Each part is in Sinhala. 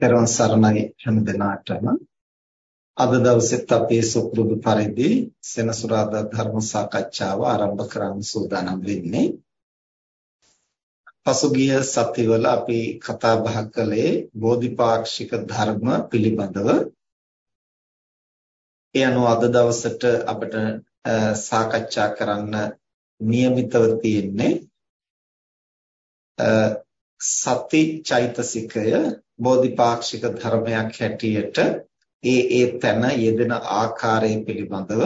පෙරවන් සරණයි හැම දිනාටම අද දවසෙත් අපේ සුපුරුදු පරිදි සෙනසුරාදා ධර්ම සාකච්ඡාව ආරම්භ කරන්න සූදානම් වෙන්නේ. පසුගිය සතිවල අපි කතා බහ කළේ බෝධිපාක්ෂික ධර්ම පිළිබඳව. ඒ අනුව අද දවසට අපිට සාකච්ඡා කරන්න નિયમિતව තියෙන්නේ සති චෛතසිකය බෝධිපාක්ෂික ධර්මයක් හැටියට ඒ ඒ තැන යෙදෙන ආකාරය පිළිබඳව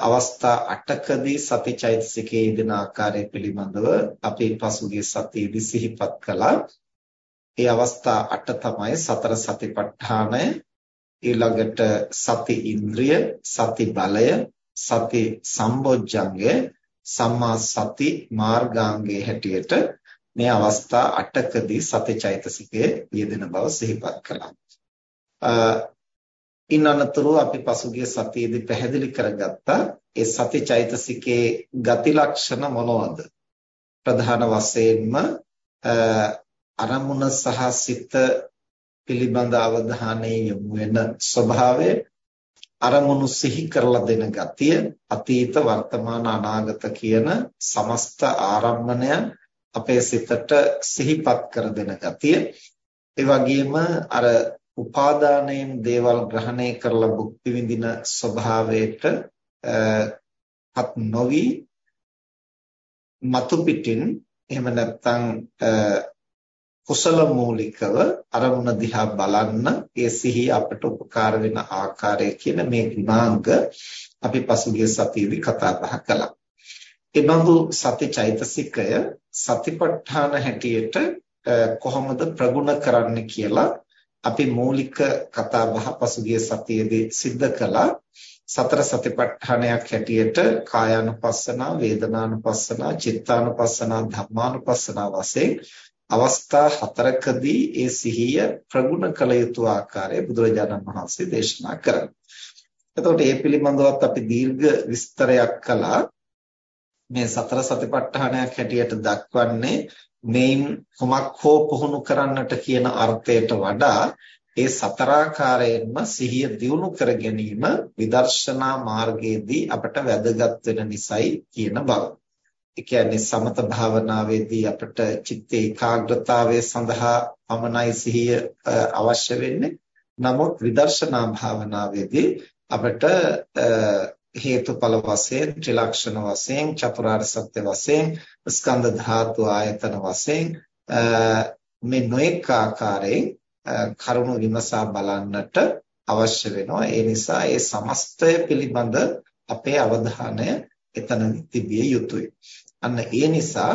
අවස්ථා 8කදී සතිචෛතසිකයේ යෙදෙන ආකාරය පිළිබඳව අපි පසුගිය සතියේදී සිහිපත් කළා. ඒ අවස්ථා 8 තමයි සතර සතිපට්ඨානය ඊළඟට සති ඉන්ද්‍රිය, සති බලය, සති සම්බොජ්ජංගය, සම්මා සති මාර්ගාංගයේ හැටියට මේ අවස්ථා 8කදී සතිචෛතසිකයේ යෙදෙන බව සිහිපත් කළා. ඉන් අනතුරු අපි පසුගිය සතියේදී පැහැදිලි කරගත්තා ඒ සතිචෛතසිකයේ ගති ලක්ෂණ මොනවද? ප්‍රධාන වශයෙන්ම අරමුණ සහ සිත පිළිබඳ අවධානය යොමු වෙන ස්වභාවය අරමුණු සිහි කරලා දෙන ගතිය අතීත වර්තමාන අනාගත කියන සමස්ත ආරම්භණයන් අපේ සිතට සිහිපත් කර දෙන ගතිය ඒ වගේම අර උපාදානයෙන් දේවල් ග්‍රහණය කරලා භුක්ති විඳින ස්වභාවයට පත් නොවි මතු පිටින් එහෙම නැත්නම් කුසල මූලිකව අරමුණ දිහා බලන්න ඒ සිහිය අපට උපකාර වෙන ආකාරය කියන මේ ගුණාංග අපි පසුගිය සතියේදී කතා බහ කළා. ඒ බඳු සති චෛතසිකය සතිපට්ඨාන හැටියට කොහොමද ප්‍රගුණ කරන්න කියලා අපි මූලික කතා බහ පසුගිය සතියේදී සිද්ධ කළා සතර සතිපට්ඨානයක් හැටියට කායානුපස්සනා වේදනානුපස්සනා චිත්තානුපස්සනා ධම්මානුපස්සනා වශයෙන් අවස්ථා හතරකදී ඒ සිහිය ප්‍රගුණ කළ යුතු ආකාරය බුදුරජාණන් වහන්සේ දේශනා කරනවා. එතකොට මේ පිළිබඳවත් අපි දීර්ඝ විස්තරයක් කළා. මේ සතර සතිපට්ඨානයක් හැටියට දක්වන්නේ මේන් කොමක් හෝ පුහුණු කරන්නට කියන අර්ථයට වඩා ඒ සතරාකාරයෙන්ම සිහිය දියුණු කර ගැනීම විදර්ශනා මාර්ගයේදී අපට වැදගත් වෙන නිසයි කියන බව. ඒ කියන්නේ සමත භාවනාවේදී අපට චිත්ත ඒකාග්‍රතාවය සඳහා පමණයි සිහිය අවශ්‍ය වෙන්නේ. නමුත් විදර්ශනා භාවනාවේදී අපට හේතුඵල වශයෙන් ත්‍රිලක්ෂණ වශයෙන් චතුරාර්ය සත්‍ය වශයෙන් ස්කන්ධ ධාතු ආයතන වශයෙන් මේ නොඑක ආකාරයෙන් කරුණු විමසා බලන්නට අවශ්‍ය වෙනවා. ඒ නිසා ඒ සමස්තය පිළිබඳ අපේ අවධානය එතන තිබිය යුතුයි. අන්න ඒ නිසා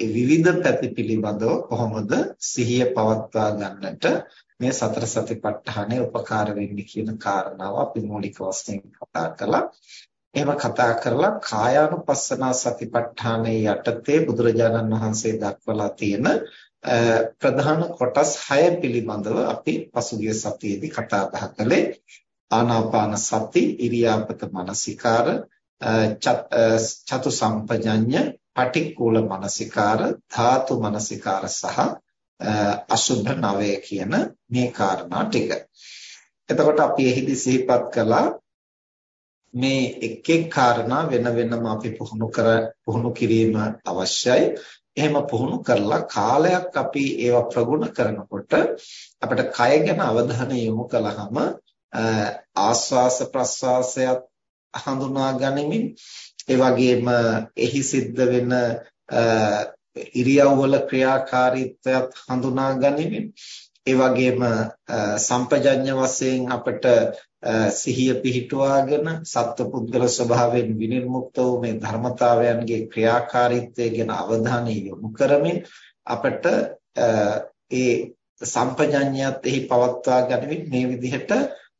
විවිධ පැති පිළිබඳව කොහොමද සිහිය පවත්වා ගන්නට මේ සතර සතිපට්ඨානය උපකාර වෙන්නේ කියන කාරණාව අපි මූලික වශයෙන් කතා කළා. එහෙම කතා කරලා කායානුපස්සනා සතිපට්ඨානයේ යටතේ බුදුරජාණන් වහන්සේ දක්වලා තියෙන ප්‍රධාන කොටස් 6 පිළිබඳව අපි පසුගිය සතියේදී කතා බහ කළේ ආනාපාන සති ඉරියාපත මනසිකාර චතු සම්පජඤ්ඤ පටික්කුල මනසිකාර ධාතු මනසිකාර සහ අසුභ නවය කියන මේ කාරණා ටික. එතකොට අපි එහිදී සිහිපත් කළා මේ එක් එක් කාරණා වෙන වෙනම අපි පුහුණු කර පුහුණු කිරීම අවශ්‍යයි. එහෙම පුහුණු කරලා කාලයක් අපි ඒවා ප්‍රගුණ කරනකොට අපිට කය ගැන අවධානය යොමු කළාම ආස්වාස ප්‍රස්වාසයත් හඳුනා ගනිමින් ඒ වගේම එහි සිද්ධ වෙන ඉරියව්වල ක්‍රියාකාරීත්වයත් හඳුනා ගනිමින් ඒ වගේම සම්පජඤ්ඤ වශයෙන් අපට සිහිය පිහිටුවාගෙන සත්පුද්ගල ස්වභාවයෙන් විනිර්මුක්ත වූ මේ ධර්මතාවයන්ගේ ක්‍රියාකාරීත්වය ගැන අවධානය යොමු කරමින් අපට ඒ සම්පජඤ්ඤයත් එහි පවත්වා ගනිමින් මේ විදිහට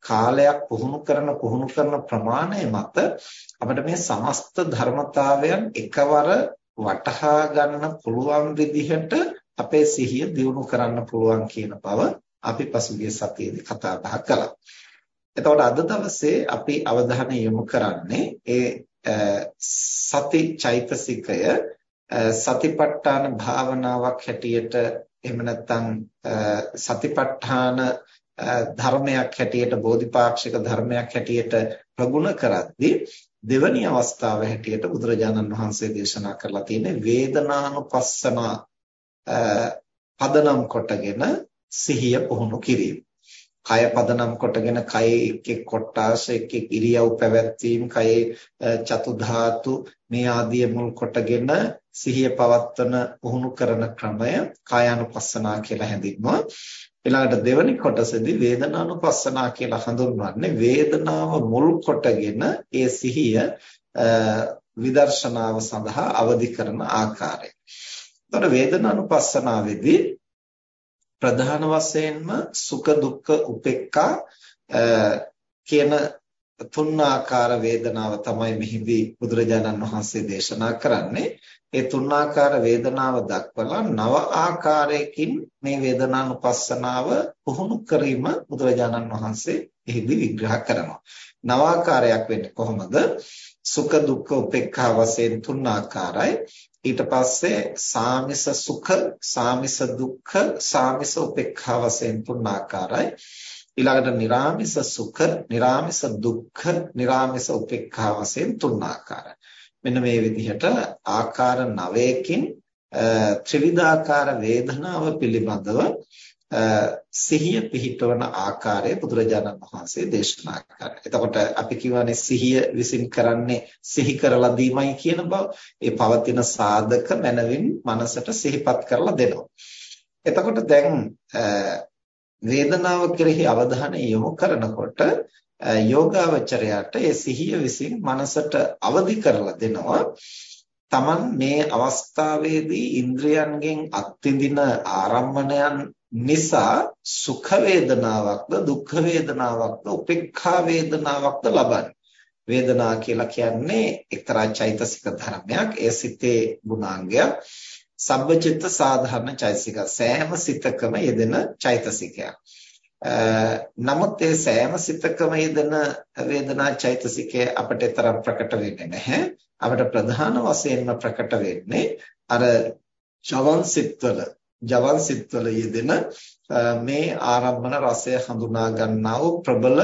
කාලයක් පුහුණු කරන පුහුණු කරන ප්‍රමාණය මත අපිට මේ සමස්ත ධර්මතාවයන් එකවර වටහා ගන්න පුළුවන් විදිහට අපේ සිහිය දියුණු කරන්න පුළුවන් කියන බව අපි පසුගිය සතියේදී කතා බහ කළා. එතකොට අද දවසේ අපි අවධානය යොමු කරන්නේ ඒ සති චෛතසිකය සතිපට්ඨාන භාවනාවක් හැටියට එහෙම නැත්නම් සතිපට්ඨාන ධර්මයක් හැටියට බෝධිපාක්ෂික ධර්මයක් හැටියට ප්‍රගුණ කරද්දී දෙවැනි අවස්ථාව හැටියට බුදුරජාණන් වහන්සේ දේශනා කරලා තියෙන්නේ වේදනානුපස්සන පදනම් කොටගෙන සිහිය පුහුණු කිරීම. කය පදනම් කොටගෙන කයේ එක් එක් කොටාස එක් එක් ඉරියව් පැවැත්වීම කයේ චතු ධාතු මේ ආදිය මුල් කොටගෙන සිහිය පවත්වන පුහුණු කරන ක්‍රමය කායानुපස්සනා කියලා හැඳින්වුවා. ඊළඟට දෙවැනි කොටසේදී වේදනානුපස්සනා කියලා හඳුන්වන්නේ වේදනාව මුල් කොටගෙන ඒ සිහිය විදර්ශනාව සඳහා අවදි කරන ආකාරය. එතකොට වේදනානුපස්සනාවේදී ප්‍රධාන වශයෙන්ම සුඛ දුක්ඛ උපේක්ඛා කියන තුන් ආකාර වේදනාව තමයි මෙහිදී බුදුරජාණන් වහන්සේ දේශනා කරන්නේ. ඒ තුන් ආකාර වේදනාව දක්වලා නව ආකාරයකින් මේ වේදනානුපස්සනාව පුහුණු කිරීම බුදුරජාණන් වහන්සේ එහිදී විග්‍රහ කරනවා. නව ආකාරයක් වෙන්නේ කොහොමද? සුඛ දුක්ඛ උපේක්ඛා වශයෙන් තුන් ආකාරයි. ඊට පස්සේ සාමිස සුඛ, සාමිස දුක්ඛ, සාමිස උපේක්ඛා වශයෙන් තුන් ආකාරයි. ඊළඟට निराமிස සුඛ, निराமிස දුක්ඛ, निराமிස උපේක්ඛා වශයෙන් තුන් ආකාරයි. මෙන්න මේ විදිහට ආකාර 9කින් ත්‍රිවිධාකාර වේදනාව පිළිබඳව සිහිය පිහිටවන ආකාරය බුදුරජාණන් වහන්සේ දේශනා කරා. එතකොට අපි කියවනේ සිහිය විසින් කරන්නේ සිහි කරලා දීමයි කියන බව. ඒ පවතින සාධක මනවින් මනසට සිහිපත් කරලා දෙනවා. එතකොට දැන් වේදනාව කෙරෙහි අවධානය යොමු කරනකොට යෝගාවචරයට ඒ සිහිය විසින් මනසට අවදි කරලා දෙනවා. තමන් මේ අවස්ථාවේදී ඉන්ද්‍රයන්ගෙන් අත්විඳින ආරම්මණයන් නිසා සුඛ වේදනාවක්ද දුක්ඛ වේදනාවක්ද උපේක්ඛා වේදනාවක්ද ලබන්නේ? වේදනා කියලා කියන්නේ එක්තරා චෛතසික ධර්මයක්. ඒ සිතේ ගුණාංගයක්. සබ්බචිත්ත සාධාරණ චෛතසික සෑම සිතකම යෙදෙන චෛතසිකයක් නමුත් ඒ සෑම සිතකම යෙදෙන වේදනා චෛතසිකය අපිට තරම් ප්‍රකට වෙන්නේ නැහැ. අපිට ප්‍රධාන වශයෙන්ම ප්‍රකට වෙන්නේ අර ජවන් සිත්වල ජවන් සිත්වල යෙදෙන මේ ආරම්භන රසය හඳුනා ගන්නා වූ ප්‍රබල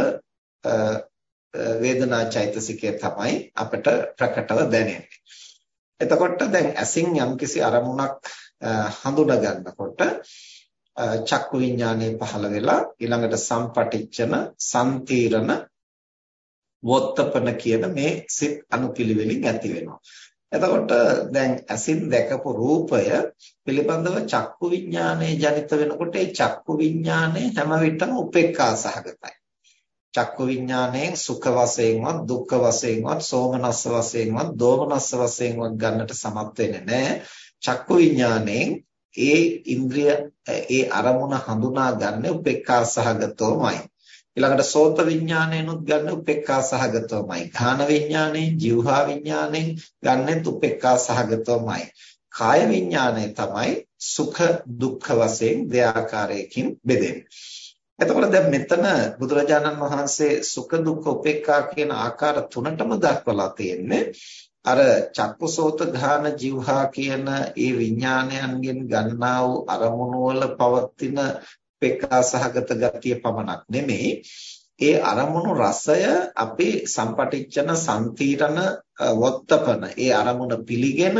වේදනා චෛතසිකය තමයි අපිට ප්‍රකටව දැනෙන්නේ. එතකොට දැන් ඇසින් යම්කිසි අරමුණක් හඳුනා ගන්නකොට චක්කු විඥානය පහළ වෙලා ඊළඟට සම්පටිච්චන සම්තීරණ වොත්තපන කියන මේ සිත් අනුපිළිවෙලින් ඇති වෙනවා. එතකොට දැන් ඇසින් දැකපු රූපය පිළිබඳව චක්කු විඥානයේ ජනිත වෙනකොට ඒ චක්කු විඥානයේ හැම විටම උපේක්ඛා සහගතයි. චක්කු විඥාණයෙන් සුඛ වශයෙන්වත් දුක්ඛ වශයෙන්වත් සෝමනස්ස වශයෙන්වත් දෝමනස්ස වශයෙන්වත් ගන්නට සමත් වෙන්නේ නැහැ. චක්කු විඥාණයෙන් ඒ ඉන්ද්‍රිය ඒ අරමුණ හඳුනා ගන්න උපේක්ඛා සහගතවමයි. ඊළඟට සෝත විඥාණයනොත් ගන්න උපේක්ඛා සහගතවමයි. ඝාන විඥාණයෙන්, જીවහා විඥාණයෙන් ගන්නෙත් උපේක්ඛා සහගතවමයි. කාය විඥාණය තමයි සුඛ දුක්ඛ වශයෙන් දෙආකාරයකින් බෙදෙන්නේ. එතකොට දැන් මෙතන බුදුරජාණන් වහන්සේ සුඛ දුක්ඛ උපේක්ඛා කියන ආකාර තුනටම දක්වලා තියෙන්නේ අර චක්කුසෝත ඝාන જીවහා කියන ඒ විඥානයන්ගෙන් ගන්නා වූ අරමුණු වල පවතින පෙක්කාසහගත ගතිය පමණක් නෙමෙයි. ඒ අරමුණු රසය අපේ සම්පටිච්ඡන සම්තිරණ වොත්තපන ඒ අරමුණ පිළිගෙන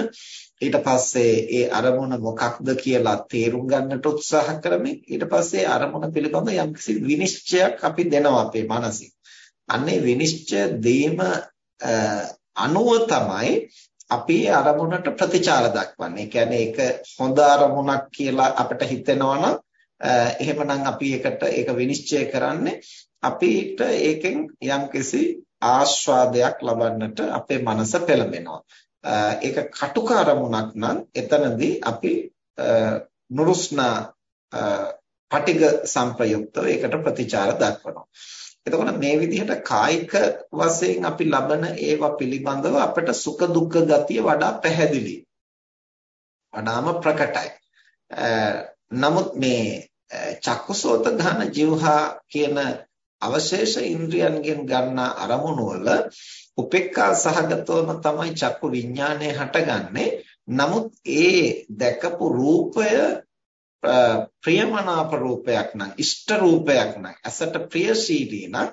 ඊට පස්සේ ඒ අරමුණ මොකක්ද කියලා තේරුම් ගන්නට උත්සාහ කරමින් ඊට පස්සේ අරමුණ පිළිබඳ යම්කිසි විනිශ්චයක් අපි දෙනවා අපේ මනසින්. අන්නේ විනිශ්චය දීම අනුව තමයි අපි අරමුණට ප්‍රතිචාර දක්වන්නේ. ඒ කියන්නේ ඒක හොඳ අරමුණක් කියලා අපිට හිතෙනවා එහෙමනම් අපි ඒකට ඒක විනිශ්චය කරන්නේ අපිට ඒකෙන් යම්කිසි ආස්වාදයක් ලබන්නට අපේ මනස පෙළඹෙනවා. ඒක කටුක අරමුණක් නම් එතනදී අපි නුරුස්නා පටිග සංප්‍රයුක්තව ඒකට ප්‍රතිචාර දක්වනවා. එතකොට මේ විදිහට කායික වශයෙන් අපි ලබන ඒවා පිළිබඳව අපට සුඛ දුක්ඛ ගතිය වඩා පැහැදිලි. වඩාම ප්‍රකටයි. නමුත් මේ චක්කුසෝත ඝන જીවහා කියන අවශේෂ ඉන්ද්‍රියන්ගෙන් ගන්න අරමුණු වල උපේක්ඛා සහගතවම තමයි චක්කු විඥානය හටගන්නේ. නමුත් ඒ දැකපු රූපය ප්‍රියමනාප රූපයක් නම් ඉෂ්ට රූපයක් නම් ඇසට ප්‍රියශීලී නම්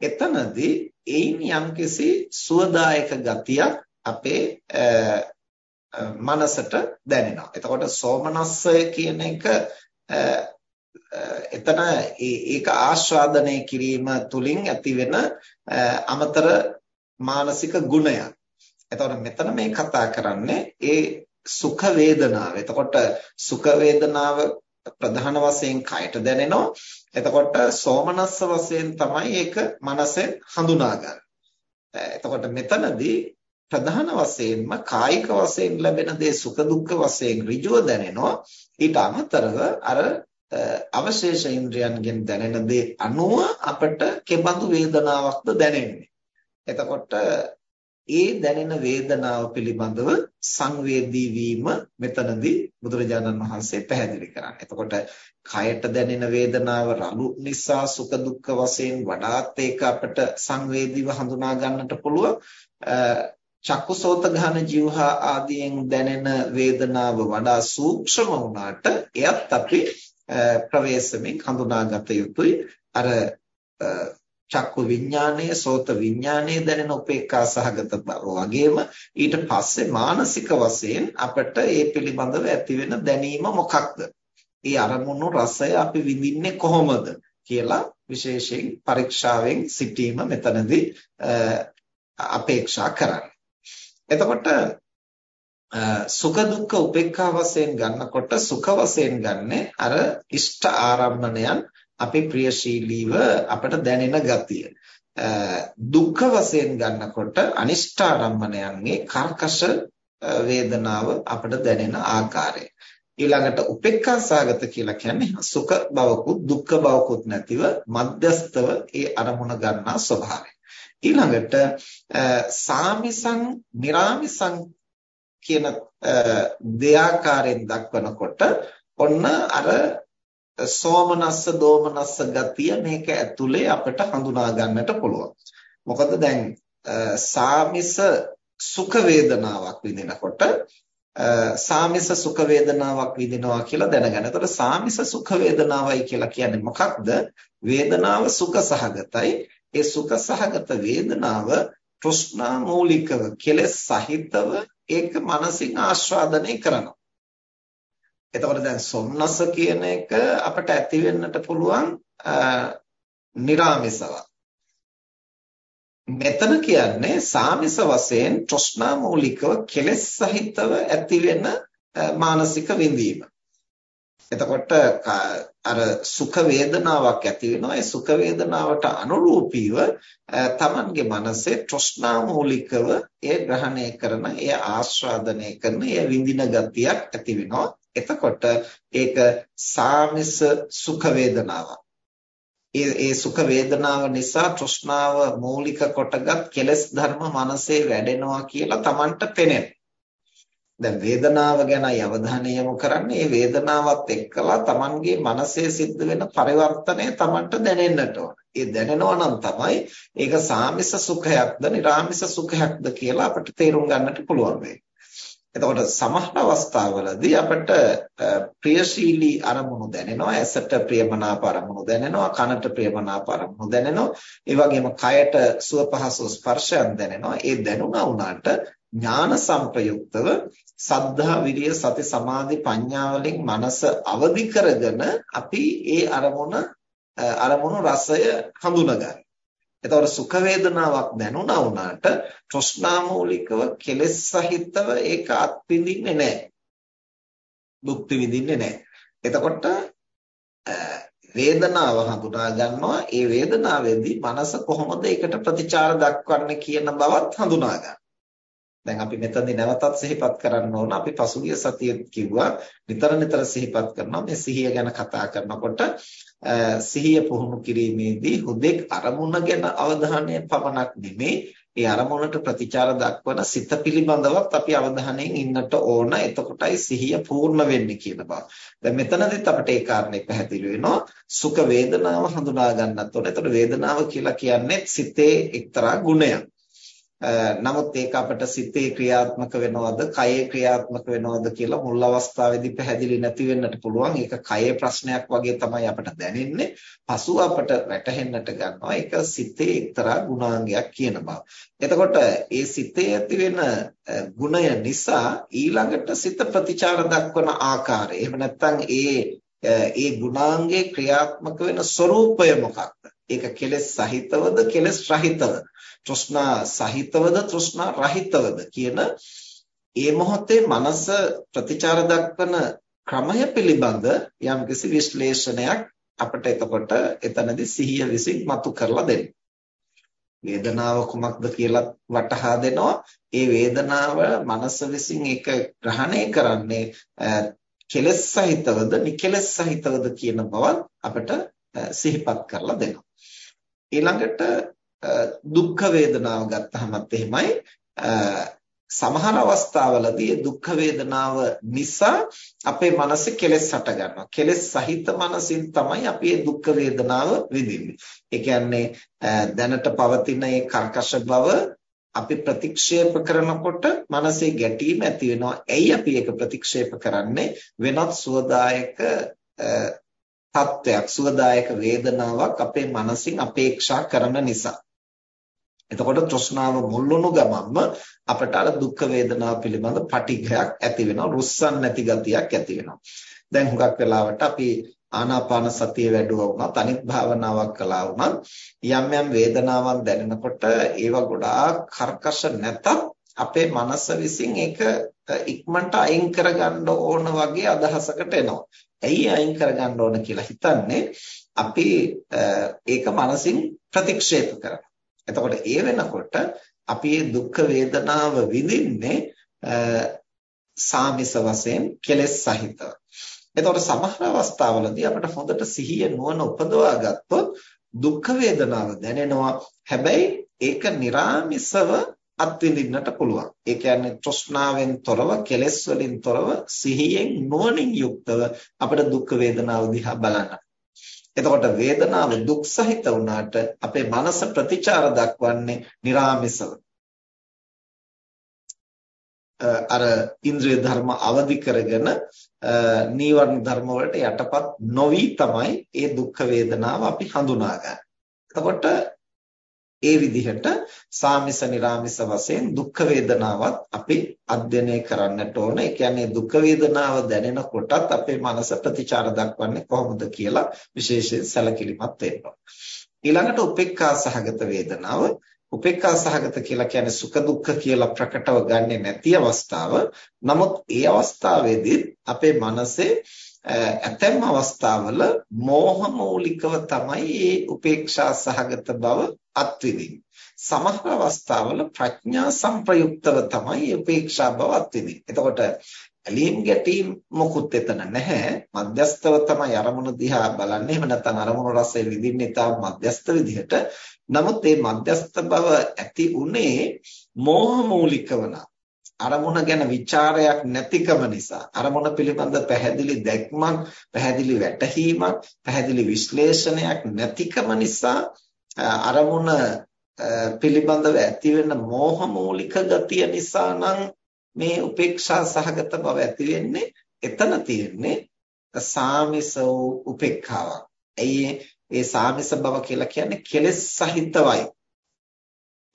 එතනදී ඒයින් යම්කිසි සුවදායක ගතියක් අපේ මනසට දැනෙනවා. එතකොට සෝමනස්සය කියන එක එතන ඒක ආස්වාදනය කිරීම තුලින් ඇතිවෙන අමතර මානසික ගුණයක්. එතකොට මෙතන මේ කතා කරන්නේ ඒ සුඛ වේදනාව. එතකොට සුඛ වේදනාව ප්‍රධාන වශයෙන් කයට දැනෙනවා. එතකොට සෝමනස්ස වශයෙන් තමයි ඒක මනසෙන් හඳුනාගන්නේ. එතකොට මෙතනදී ප්‍රධාන වශයෙන්ම කායික වශයෙන් ලැබෙන දේ සුඛ දුක්ඛ වශයෙන් ඍජුව දැනෙනවා. ඊට අමතරව අර අවශේෂ ඉන්ද්‍රයන්ගෙන් දැනෙන දේ අනුව අපට කෙබඳු වේදනාවක්ද දැනෙන්නේ. එතකොට ඒ දැනෙන වේදනාව පිළිබඳව සංවේදී වීම මෙතනදී බුදුරජාණන් වහන්සේ පැහැදිලි කරන්නේ. එතකොට කයට දැනෙන වේදනාව රළු නිසා සුඛ දුක්ඛ වශයෙන් වඩාත් ඒක අපට සංවේදීව හඳුනා ගන්නට පුළුවන්. චක්කුසෝත ඝන ජීවහා ආදියෙන් දැනෙන වේදනාව වඩා සූක්ෂම වුණාට එයත් අපි ප්‍රවේශමෙන් හඳුනාගත යුතුයි අර චක්කු විඥානය සෝත විඥානය දැනෙන උපේක්ඛා සහගත බව වගේම ඊට පස්සේ මානසික වශයෙන් අපිට ඒ පිළිබඳව ඇතිවෙන දැනීම මොකක්ද? ඒ අරමුණු රසය අපි විඳින්නේ කොහොමද කියලා විශේෂයෙන් පරීක්ෂාවෙන් සිටීම මෙතනදී අපේක්ෂා කරන්නේ. එතකොට සුඛ දුක්ඛ උපේක්ඛා වශයෙන් ගන්නකොට සුඛ වශයෙන් ගන්නෙ අර ඉෂ්ට ආරම්මණයන් අපි ප්‍රියශීලීව අපට දැනෙන ගතිය. දුක්ඛ වශයෙන් ගන්නකොට අනිෂ්ට ආරම්මණයන්ගේ කර්කශ වේදනාව අපට දැනෙන ආකාරය. ඊළඟට උපේක්ඛා සාගත කියලා කියන්නේ සුඛ බවකුත් දුක්ඛ බවකුත් නැතිව මධ්‍යස්තව ඒ අරමුණ ගන්නා ස්වභාවය. ඊළඟට සාමිසං, निराමිසං කියන දෙආකාරයෙන් දක්වනකොට ඔන්න අර සෝමනස්ස දෝමනස්ස ගතිය මේක ඇතුලේ අපිට හඳුනා ගන්නට පුළුවන්. මොකද දැන් සාමිස සුඛ වේදනාවක් විඳිනකොට සාමිස සුඛ වේදනාවක් විඳිනවා කියලා දැනගන්න. ඒතර සාමිස සුඛ වේදනාවයි කියලා කියන්නේ මොකක්ද? වේදනාව සුඛ සහගතයි. ඒ සුඛ සහගත වේදනාව තෘෂ්ණා මූලිකව කෙලෙස් සහිතව ඒක මනසින් ආස්වාදනය කරනවා. එතකොට දැන් සොම්නස කියන එක අපට ඇති වෙන්නට පුළුවන් निराமிසව. මෙතන කියන්නේ සාමිස වශයෙන් ත්‍ෘෂ්ණා මූලිකව කෙලෙස් සහිතව ඇති වෙන මානසික විඳීම. එතකොට අර සුඛ වේදනාවක් ඇති වෙනවා ඒ සුඛ වේදනාවට අනුරූපීව තමන්ගේ මනසේ ත්‍ෘෂ්ණා මූලිකව ඒ ග්‍රහණය කරන ඒ ආස්වාදනය කරන ඒ විඳින ගතියක් ඇති වෙනවා එතකොට ඒක සාමිස සුඛ වේදනාවක් ඒ ඒ සුඛ වේදනාව නිසා තෘෂ්ණාව මූලික කොටගත් කෙලෙස් ධර්ම මනසේ වැඩෙනවා කියලා තමන්ට පෙනෙනවා දැන් වේදනාව ගැන අවධානය යොමු කරන්නේ මේ වේදනාවත් එක්කලා Tamanගේ මනසේ සිද්ධ වෙන පරිවර්තනය Tamanට දැනෙන්නට ඕන. ඒ දැනෙනවා නම් තමයි ඒක සාමිස සුඛයක්ද, නිර්ාමිස සුඛයක්ද කියලා අපිට තේරුම් ගන්නට පුළුවන් වෙන්නේ. එතකොට සමහර අවස්ථාවලදී අපිට ප්‍රියශීලී අරමුණු දැනෙනවා ඇසට ප්‍රියමනාප අරමුණු දැනෙනවා කනට ප්‍රියමනාප අරමුණු දැනෙනවා ඒ වගේම කයට සුව පහසු ස්පර්ශයන් දැනෙනවා ඒ දැනුණා වුණාට ඥාන සංප්‍රයුක්තව සද්ධා විරිය සති සමාධි ප්‍රඥා වලින් මනස අවදි කරගෙන අපි ඒ අරමුණ අරමුණු රසය හඳුනගන්න. එතකොට සුඛ වේදනාවක් දැනුණා වුණාට තෘෂ්ණා මූලිකව කෙලෙස් සහිතව ඒක අත්විඳින්නේ නැහැ. භුක්ති විඳින්නේ නැහැ. එතකොට වේදනාව හඳුනා ගන්නවා ඒ වේදනාවේදී මනස කොහොමද ඒකට ප්‍රතිචාර දක්වන්නේ කියන බවත් හඳුනා ගන්න. දැන් අපි මෙතනදී නැවතත් සිහිපත් කරන්න ඕන අපි පසුගිය සතියේ කිව්වා නිතර නිතර සිහිපත් කරනවා මේ සිහිය ගැන කතා කරනකොට සිහිය පුහුණු කිරීමේදී හුදෙක් අරමුණ ගැන අවධානය පමණක් නෙමේ ඒ අරමුණට ප්‍රතිචාර දක්වන සිත පිළිබඳවත් අපි අවධානයෙන් ඉන්නට ඕන එතකොටයි සිහිය පූර්ණ වෙන්නේ කියන බව. දැන් මෙතනදිත් අපිට ඒ කාරණේ පැහැදිලි වෙනවා සුඛ වේදනාව හඳුනා ගන්නත් ඕන. එතකොට වේදනාව කියලා කියන්නේ සිතේ එක්තරා ගුණයක්. නමුත් ඒක අපිට සිතේ ක්‍රියාත්මක වෙනවද, කයේ ක්‍රියාත්මක වෙනවද කියලා මුල් අවස්ථාවේදී පැහැදිලි නැති වෙන්නට පුළුවන්. ඒක කයේ ප්‍රශ්නයක් වගේ තමයි අපිට දැනෙන්නේ. පසුව අපිට වැටහෙන්නට ගන්නවා ඒක සිතේ එක්තරා ගුණාංගයක් කියන බව. එතකොට ඒ සිතේ ඇති වෙන ගුණය නිසා ඊළඟට සිත ප්‍රතිචාර දක්වන ආකාරය. එහෙම නැත්නම් ඒ ඒ ගුණාංගයේ ක්‍රියාත්මක වෙන ස්වરૂපය මොකක්ද? ඒක කෙලෙස් සහිතවද කෙලෙස් රහිතවද? තෘෂ්ණා සහිතවද තෘෂ්ණා රහිතවද කියන ඒ මොහොතේ මනස ප්‍රතිචාර දක්වන ක්‍රමය පිළිබඳ යම්කිසි විශ්ලේෂණයක් අපිට එතකොට එතනදී සිහිය විසින් මතු කරලා දෙන්න. වේදනාව කුමක්ද කියලා වටහා දෙනවා. ඒ වේදනාව මනස විසින් ඒක ග්‍රහණය කරන්නේ කෙලෙස් සහිතවද නිකෙලෙස් සහිතවද කියන බවත් අපිට සිහිපත් කරලා දෙනවා. ඊළඟට දුක්ඛ වේදනාව ගත්තහමත් එහෙමයි සමහර අවස්ථාවලදී දුක්ඛ වේදනාව නිසා අපේ මනසේ කෙලෙස් හට ගන්නවා. කෙලෙස් සහිත මනසින් තමයි අපි මේ දුක්ඛ වේදනාව විඳින්නේ. ඒ කියන්නේ දැනට පවතින මේ කර්කශ බව අපි ප්‍රතික්ෂේප කරනකොට මනසේ ගැටීම ඇති වෙනවා. ඇයි අපි ඒක ප්‍රතික්ෂේප කරන්නේ? වෙනත් සුවදායක තත්වයක්, සුවදායක වේදනාවක් අපේ මනසින් අපේක්ෂා කරන නිසා. එතකොට තෘෂ්ණාව මුල් වුණු ගමන්ම අපට අර දුක් වේදනාව පිළිබඳ පටිඝයක් ඇති වෙනවා රුස්සන් නැති ගතියක් ඇති වෙනවා දැන් හුඟක් වෙලාවට අපි ආනාපාන සතිය වැඩුවා වුණත් අනිත් භාවනාවක් කළා වුණත් යම් යම් වේදනාවන් දැනෙනකොට ඒවා ගොඩාක් කර්කශ නැතත් අපේ මනස විසින් ඒක ඉක්මනට අයින් කරගන්න ඕන වගේ අදහසකට එනවා. ඇයි අයින් කරගන්න ඕන කියලා හිතන්නේ අපි ඒක මනසින් ප්‍රතික්ෂේප කරනවා. එතකොට ඒ වෙනකොට අපි මේ දුක් වේදනාව විඳින්නේ සාමිස වශයෙන් කෙලෙස් සහිතව. එතකොට සමහර අවස්ථාවලදී අපිට හොඳට සිහිය නුවණ උපදවා ගත්තොත් දුක් වේදනාව දැනෙනවා. හැබැයි ඒක निराமிසව අත්විඳින්නට පුළුවන්. ඒ කියන්නේ තෘෂ්ණාවෙන් තොරව, කෙලෙස් වලින් තොරව, සිහියෙන් නුවණින් යුක්තව අපිට දුක් වේදනාව දිහා බලන්න එතකොට වේදනාව දුක් සහිත වුණාට අපේ මනස ප්‍රතිචාර දක්වන්නේ निराமிසව. අර ඉන්ද්‍රිය ධර්ම අවදි කරගෙන නීවරණ ධර්ම වලට යටපත් නොවි තමයි ඒ දුක් වේදනාව අපි හඳුනාගන්නේ. එතකොට ඒ විදිහට සාමිස නිරාමිස වශයෙන් දුක් වේදනාවත් අපි අධ්‍යයනය කරන්නට ඕන. ඒ කියන්නේ දුක් වේදනාව දැනෙනකොටත් අපේ මනස ප්‍රතිචාර දක්වන්නේ කොහොමද කියලා විශේෂයෙන් සැලකිලිමත් වෙන්න ඊළඟට උපේක්ඛා සහගත වේදනාව උපේක්ඛා සහගත කියලා කියන්නේ සුඛ දුක්ඛ කියලා ප්‍රකටව ගන්නෙ නැති අවස්ථාව. නමුත් ඒ අවස්ථාවේදී අපේ මනසේ ඇතැම් අවස්ථාවල මෝහ මූලිකව තමයි මේ උපේක්ෂා සහගත බව අත්විඳින්නේ. සමහර අවස්ථාවල ප්‍රඥා සංප්‍රයුක්තව තමයි උපේක්ෂා බව අත්විඳින්නේ. එතකොට ඇලීම් ගැටීම් මොකුත් එතන නැහැ. මධ්‍යස්තව තමයි අරමුණ දිහා බලන්නේ. එහෙම නැත්නම් අරමුණ රසය විඳින්නේ තාම මධ්‍යස්ත විදිහට. නමුත් මේ මධ්‍යස්ත බව ඇති උනේ මෝහ මූලිකව නම් අරමුණ ගැන ਵਿਚාරයක් නැතිකම නිසා අරමුණ පිළිබඳ පැහැදිලි දැක්මක් පැහැදිලි වැටහීමක් පැහැදිලි විශ්ලේෂණයක් නැතිකම නිසා අරමුණ පිළිබඳව ඇතිවෙන මෝහ මූලික ගතිය නිසා නම් මේ උපේක්ෂා සහගත බව ඇති වෙන්නේ එතන තියෙන්නේ සාමිස උපේක්ඛාවක්. ඇයි ඒ සාමිස බව කියලා කියන්නේ කෙලෙස් සහිතවයි.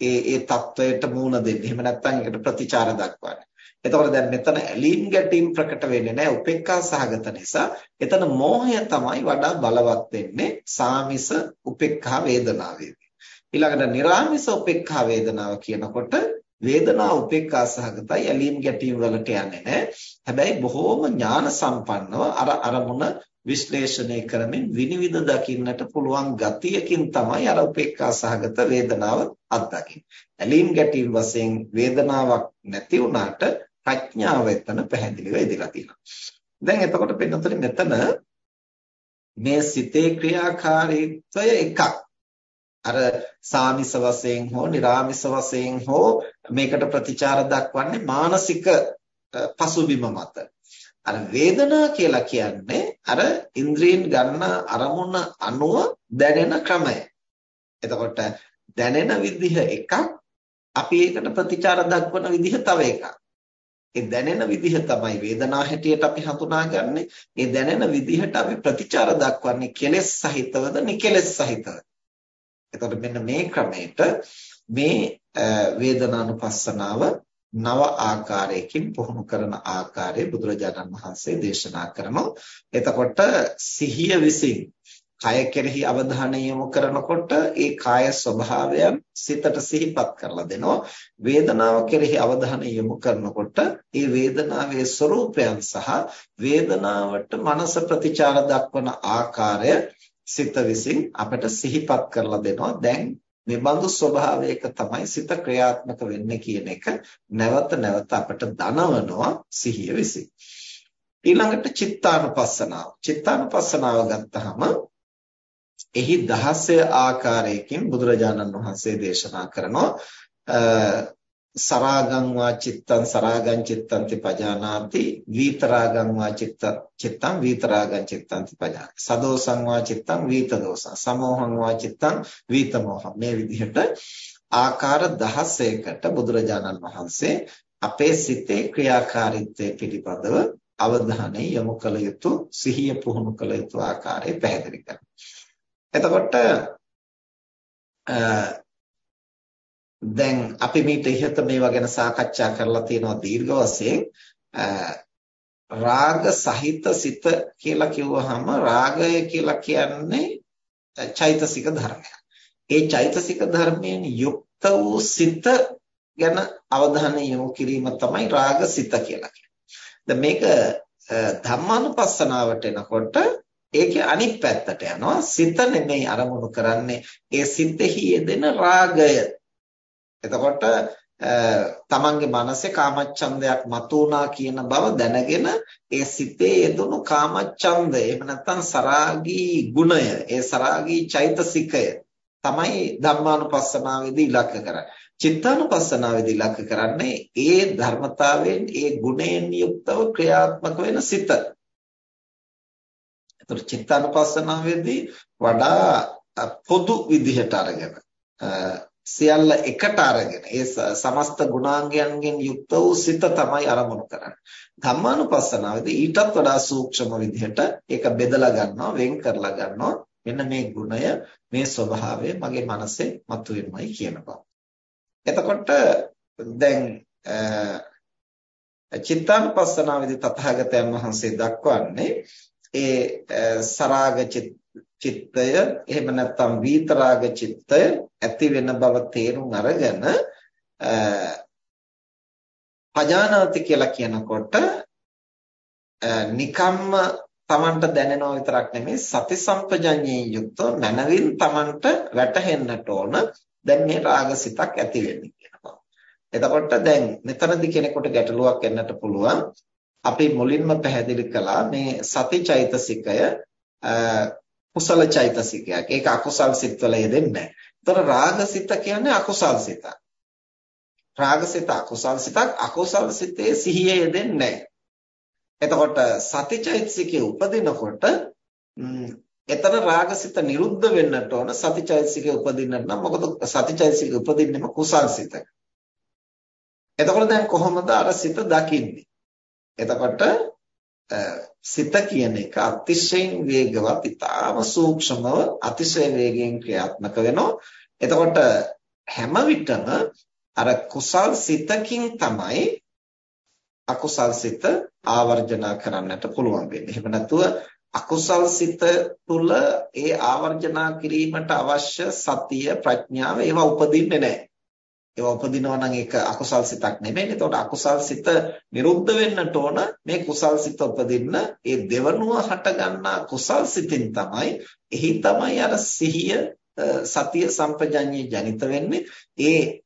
ඒ ඒ தත්වයට මූණ දෙන්නේ. එහෙම නැත්නම් ඒකට ප්‍රතිචාර දක්වන්නේ. එතකොට දැන් මෙතන ඇලීම් ගැටීම් ප්‍රකට වෙන්නේ නැහැ උපේක්ඛා සහගත නිසා. එතන මෝහය තමයි වඩා බලවත් වෙන්නේ සාමිස උපේක්ඛා වේදනාවේදී. ඊළඟට නිර්ාමිස උපේක්ඛා වේදනාව කියනකොට වේදනා උපේක්ඛා සහගතයි ඇලීම් ගැටීම් වලට යන්නේ නැහැ. හැබැයි බොහෝම ඥාන සම්පන්නව අර අරමුණ විශ්ලේෂණය කරමින් විනිවිද දකින්නට පුළුවන් ගතියකින් තමයි අර උපේක්ඛා සහගත වේදනාව අත්දකින්නේ. ඇලීම් ගැටීම් වශයෙන් වේදනාවක් නැති වුණාට ප්‍රඥාව එතන පැහැදිලිව ඉදලා තියෙනවා. දැන් එතකොට පින්නතලි මෙතන මේ සිතේ ක්‍රියාකාරීත්වය එකක්. අර සාමිස වශයෙන් හෝ निराමිස වශයෙන් හෝ මේකට ප්‍රතිචාර දක්වන්නේ මානසික පසුබිම මත. අර වේදනා කියලා කියන්නේ අර ඉන්ද්‍රියෙන් ගන්න අරමුණ අනුව දැනෙන ක්‍රමය. එතකොට දැනෙන විදිහ එකක් අපි ඒකට ප්‍රතිචාර දක්වන විදිහ තව එකක්. ඒ දැනෙන විදිහ තමයි වේදනා හැටියට අපි හඳුනාගන්නේ. ඒ දැනෙන විදිහට අපි ප්‍රතිචාර දක්වන්නේ කෙලෙස් සහිතවද නිකෙලෙස් සහිතවද. එතකොට මෙන්න මේ ක්‍රමයට මේ වේදනානුපස්සනාව නව ආකාරයකින් පුහුණු කරන ආකාරය බුදුරජාණන් වහන්සේ දේශනා කරනවා. එතකොට සිහිය විසින් කය කෙරෙහි අවධානය යොමු කරනකොට ඒ කාය ස්වභාවයන් සිතට සිහිපත් කරලා දෙනවා වේදනාව කෙරෙහි අවධානය යොමු කරනකොට ඒ වේදනාවේ ස්වરૂපයන් සහ වේදනාවට මනස ප්‍රතිචාර දක්වන ආකාරය සිත විසින් අපට සිහිපත් කරලා දෙනවා දැන් මේ බඳු ස්වභාවයක තමයි සිත ක්‍රියාත්මක වෙන්නේ කියන එක නැවත නැවත අපට දනවනවා සිහිය විසින්. ඊළඟට චිත්තානුපස්සනාව. චිත්තානුපස්සනාව ගත්තහම එහි 16 ආකාරයකින් බුදුරජාණන් වහන්සේ දේශනා කරනවා සරාගං වා චිත්තං සරාගං චිත්තං පජානාති වීතරාගං වා චිත්ත චිත්තං වීතරාගං චිත්තං පජානාති. සදෝසං වා චිත්තං වීතදෝසං. සමෝහං වා චිත්තං වීතමෝහං. මේ විදිහට ආකාර 16කට බුදුරජාණන් වහන්සේ අපේ සිතේ ක්‍රියාකාරීත්වය පිළිබඳව අවධානය යොමු කළ යුතු සිහිය පුහුණු කළ යුතු ආකාරය පැහැදිලි කරනවා. එතකොට දැන් අපි මේට ඉහත මේවා ගැන සාකච්ඡා කරලා තියෙනවා දීර්ඝ වශයෙන් රාග සහිත සිත කියලා කිව්වහම රාගය කියලා කියන්නේ චෛතසික ධර්මයක්. ඒ චෛතසික ධර්මයෙන් යුක්ත වූ සිත ගැන අවධානය යොමු කිරීම තමයි රාග සිත කියලා කියන්නේ. දැන් මේක ධම්මානුපස්සනාවට එනකොට ඒකේ අනිත් පැත්තට යනවා සිත නෙමෙයි අරමුණු කරන්නේ ඒ සිතෙහි යෙදෙන රාගය එතකොට තමන්ගේ මනසේ කාමච්ඡන්දයක් මතුවනා කියන බව දැනගෙන ඒ සිතේ යෙදුණු කාමච්ඡන්දය එහෙම නැත්නම් සරාගී ගුණය ඒ සරාගී චෛතසිකය තමයි ධම්මානුපස්සනාවේදී ඉලක්ක කරන්නේ. චිත්තානුපස්සනාවේදී ඉලක්ක කරන්නේ ඒ ධර්මතාවයෙන් ඒ ගුණයෙන් යුක්තව ක්‍රියාත්මක වෙන සිත. ඒතර චිත්තානුපස්සනාවේදී වඩා පොදු විදිහට අරගෙන සියල්ල එකට අරගෙන ඒ සමස්ත ගුණාංගයන්ගෙන් යුක්ත වූ සිත තමයි අරමුණු කරන්නේ. ධම්මානුපස්සනාවේදී ඊටත් වඩා සූක්ෂම විදිහට ඒක බෙදලා ගන්නවා, වෙන් කරලා ගන්නවා. මෙන්න මේ ගුණය, මේ ස්වභාවය මගේ මනසේ මතුවෙනමයි කියන බව. එතකොට දැන් චිත්තානුපස්සනාවේදී තථාගතයන් වහන්සේ දක්වන්නේ ඒ සරාග චිත්තය එහෙම නැත්නම් විතරාග චිත්තය ඇති වෙන බව තේරුම් අරගෙන පජානාති කියලා කියනකොට නිකම්ම Tamanට දැනෙනව විතරක් නෙමෙයි සති සම්පජඤ්ඤයෙන් යුක්තව මනවින් Tamanට වැටහෙන්නට ඕන දැන් මේ රාගසිතක් ඇති වෙන්නේ කියනවා. එතකොට දැන් මෙතනදී කෙනෙකුට ගැටලුවක් එන්නට පුළුවන් අපි මුලින්ම පැහැදිලි කළා මේ සති චෛතසිකය කුසල චෛතසිකයක්. ඒක අකුසල් සිත්වල යෙදෙන්නේ නැහැ. ඒතර රාගසිත කියන්නේ අකුසල් සිතක්. රාගසිත අකුසල් සිතක් අකුසල් සිතේ සිහිය යෙදෙන්නේ නැහැ. එතකොට සති චෛතසිකයේ උපදිනකොට එතන රාගසිත නිරුද්ධ වෙන්නට ඕන සති චෛතසිකයේ උපදින්නට නම් මොකද සති චෛතසිකයේ උපදින්නෙම කුසල් සිතක. එතකොට දැන් කොහොමද අර සිත දකින්නේ? එතකොට සිත කියන එක අතිශයින් වේගවත් ඉතාම සූක්ෂමව අතිශය වේගයෙන් ක්‍රියාත්මක වෙනවා. එතකොට හැම විටම අර කුසල් සිතකින් තමයි අකුසල් සිත ආවර්ජනා කරන්නට පුළුවන් වෙන්නේ. එහෙම නැතුව අකුසල් සිත තුළ ඒ ආවර්ජනා කිරීමට අවශ්‍ය සතිය ප්‍රඥාව ඒවා උපදින්නේ නැහැ. ඒවා උපදිනවා නම් ඒක අකුසල් සිතක් නෙමෙයි. එතකොට අකුසල් සිත නිරුද්ධ වෙන්නට ඕන මේ කුසල් සිත උපදින්න ඒ දෙවනුව හට ගන්නා කුසල් සිතින් තමයි එහි තමයි අර සිහිය සතිය සම්පජඤ්ඤය ජනිත වෙන්නේ. ඒ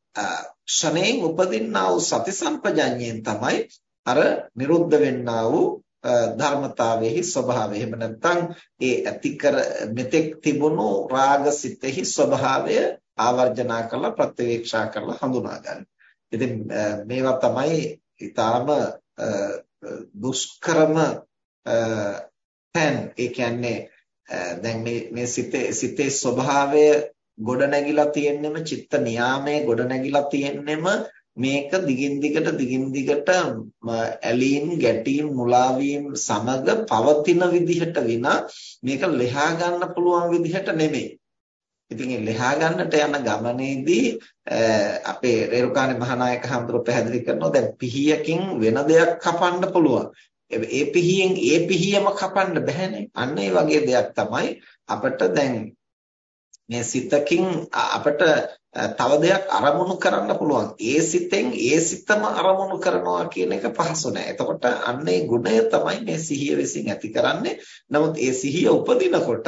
ක්ෂණයෙන් උපදින්නා වූ සති සම්පජඤ්ඤයෙන් තමයි අර නිරුද්ධ වෙන්නා වූ ධර්මතාවයේහි ස්වභාවය. එහෙම නැත්නම් ඒ ඇති කර මෙතෙක් තිබුණු රාගසිතෙහි ස්වභාවය ආවර්ජනා කරලා ප්‍රත්‍යවේක්ෂා කරලා හඳුනා ගන්න. ඉතින් මේවා තමයි ඊටාම දුෂ්කරම තැන් ඒ කියන්නේ දැන් මේ මේ සිතේ සිතේ ස්වභාවය ගොඩ නැගිලා තියෙන්නෙම චිත්ත නියාමයේ ගොඩ නැගිලා තියෙන්නෙම මේක දිගින් දිගට දිගින් දිගට ඇලීම් ගැටීම් මුලාවීම් සමග පවතින විදිහට විනා මේක ලෙහා ගන්න පුළුවන් විදිහට නෙමෙයි. ඉතින් ඒ ලෙහා ගන්නට යන ගමනේදී අපේ රේරුකාණේ මහානායක හඳුර පැහැදිලි කරනවා දැන් පිහියකින් වෙන දෙයක් කපන්න පුළුවන්. ඒ පිහියෙන් ඒ පිහියම කපන්න බෑනේ. අන්න ඒ වගේ දෙයක් තමයි අපිට දැන් මේ සිතකින් අපිට තව දෙයක් අරමුණු කරන්න පුළුවන්. ඒ සිතෙන් ඒ සිතම අරමුණු කරනවා කියන එක පහසු නෑ. එතකොට අන්නේ ගුණය තමයි මේ සිහිය විසින් ඇති කරන්නේ. නමුත් ඒ සිහිය උපදිනකොට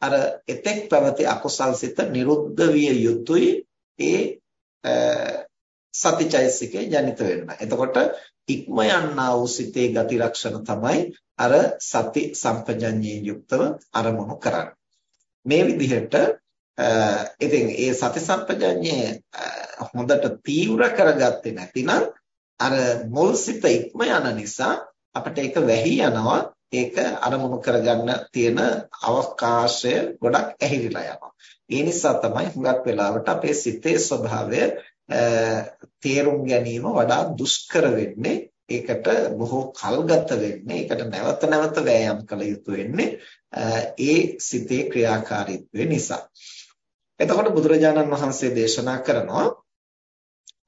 අර එතෙක් පැවති අකුසල් සිත නිරුද්ධ විය යුතුයි. ඒ සතිචෛසිකේ ජනිත වෙන්න. එතකොට ඉක්ම යන්නා වූ සිතේ ගති ලක්ෂණ තමයි අර සති සම්පජඤ්ඤයෙන් යුක්තව අරමුණු කරන්නේ. මේ විදිහට ඉතින් ඒ සති සම්පජඤ්ඤය හොඳට තීව්‍ර කරගත්තේ නැතිනම් අර මුල් සිත ඉක්ම යන නිසා අපිට ඒක වැහි යනවා ඒක අරමුණු කරගන්න තියෙන අවකාශය ගොඩක් ඇහිරිලා යනවා. ඒ නිසා තමයි හුඟක් වෙලාවට අපේ සිතේ ස්වභාවය තේරුම් ගැනීම වඩා දුෂ්කර වෙන්නේ. ඒකට බොහෝ කල් ගත වෙන්නේ. ඒකට නැවත නැවත වෑයම් කළ යුතු වෙන්නේ. ඒ සිතේ ක්‍රියාකාරීත්වය නිසා. එතකොට බුදුරජාණන් වහන්සේ දේශනා කරනවා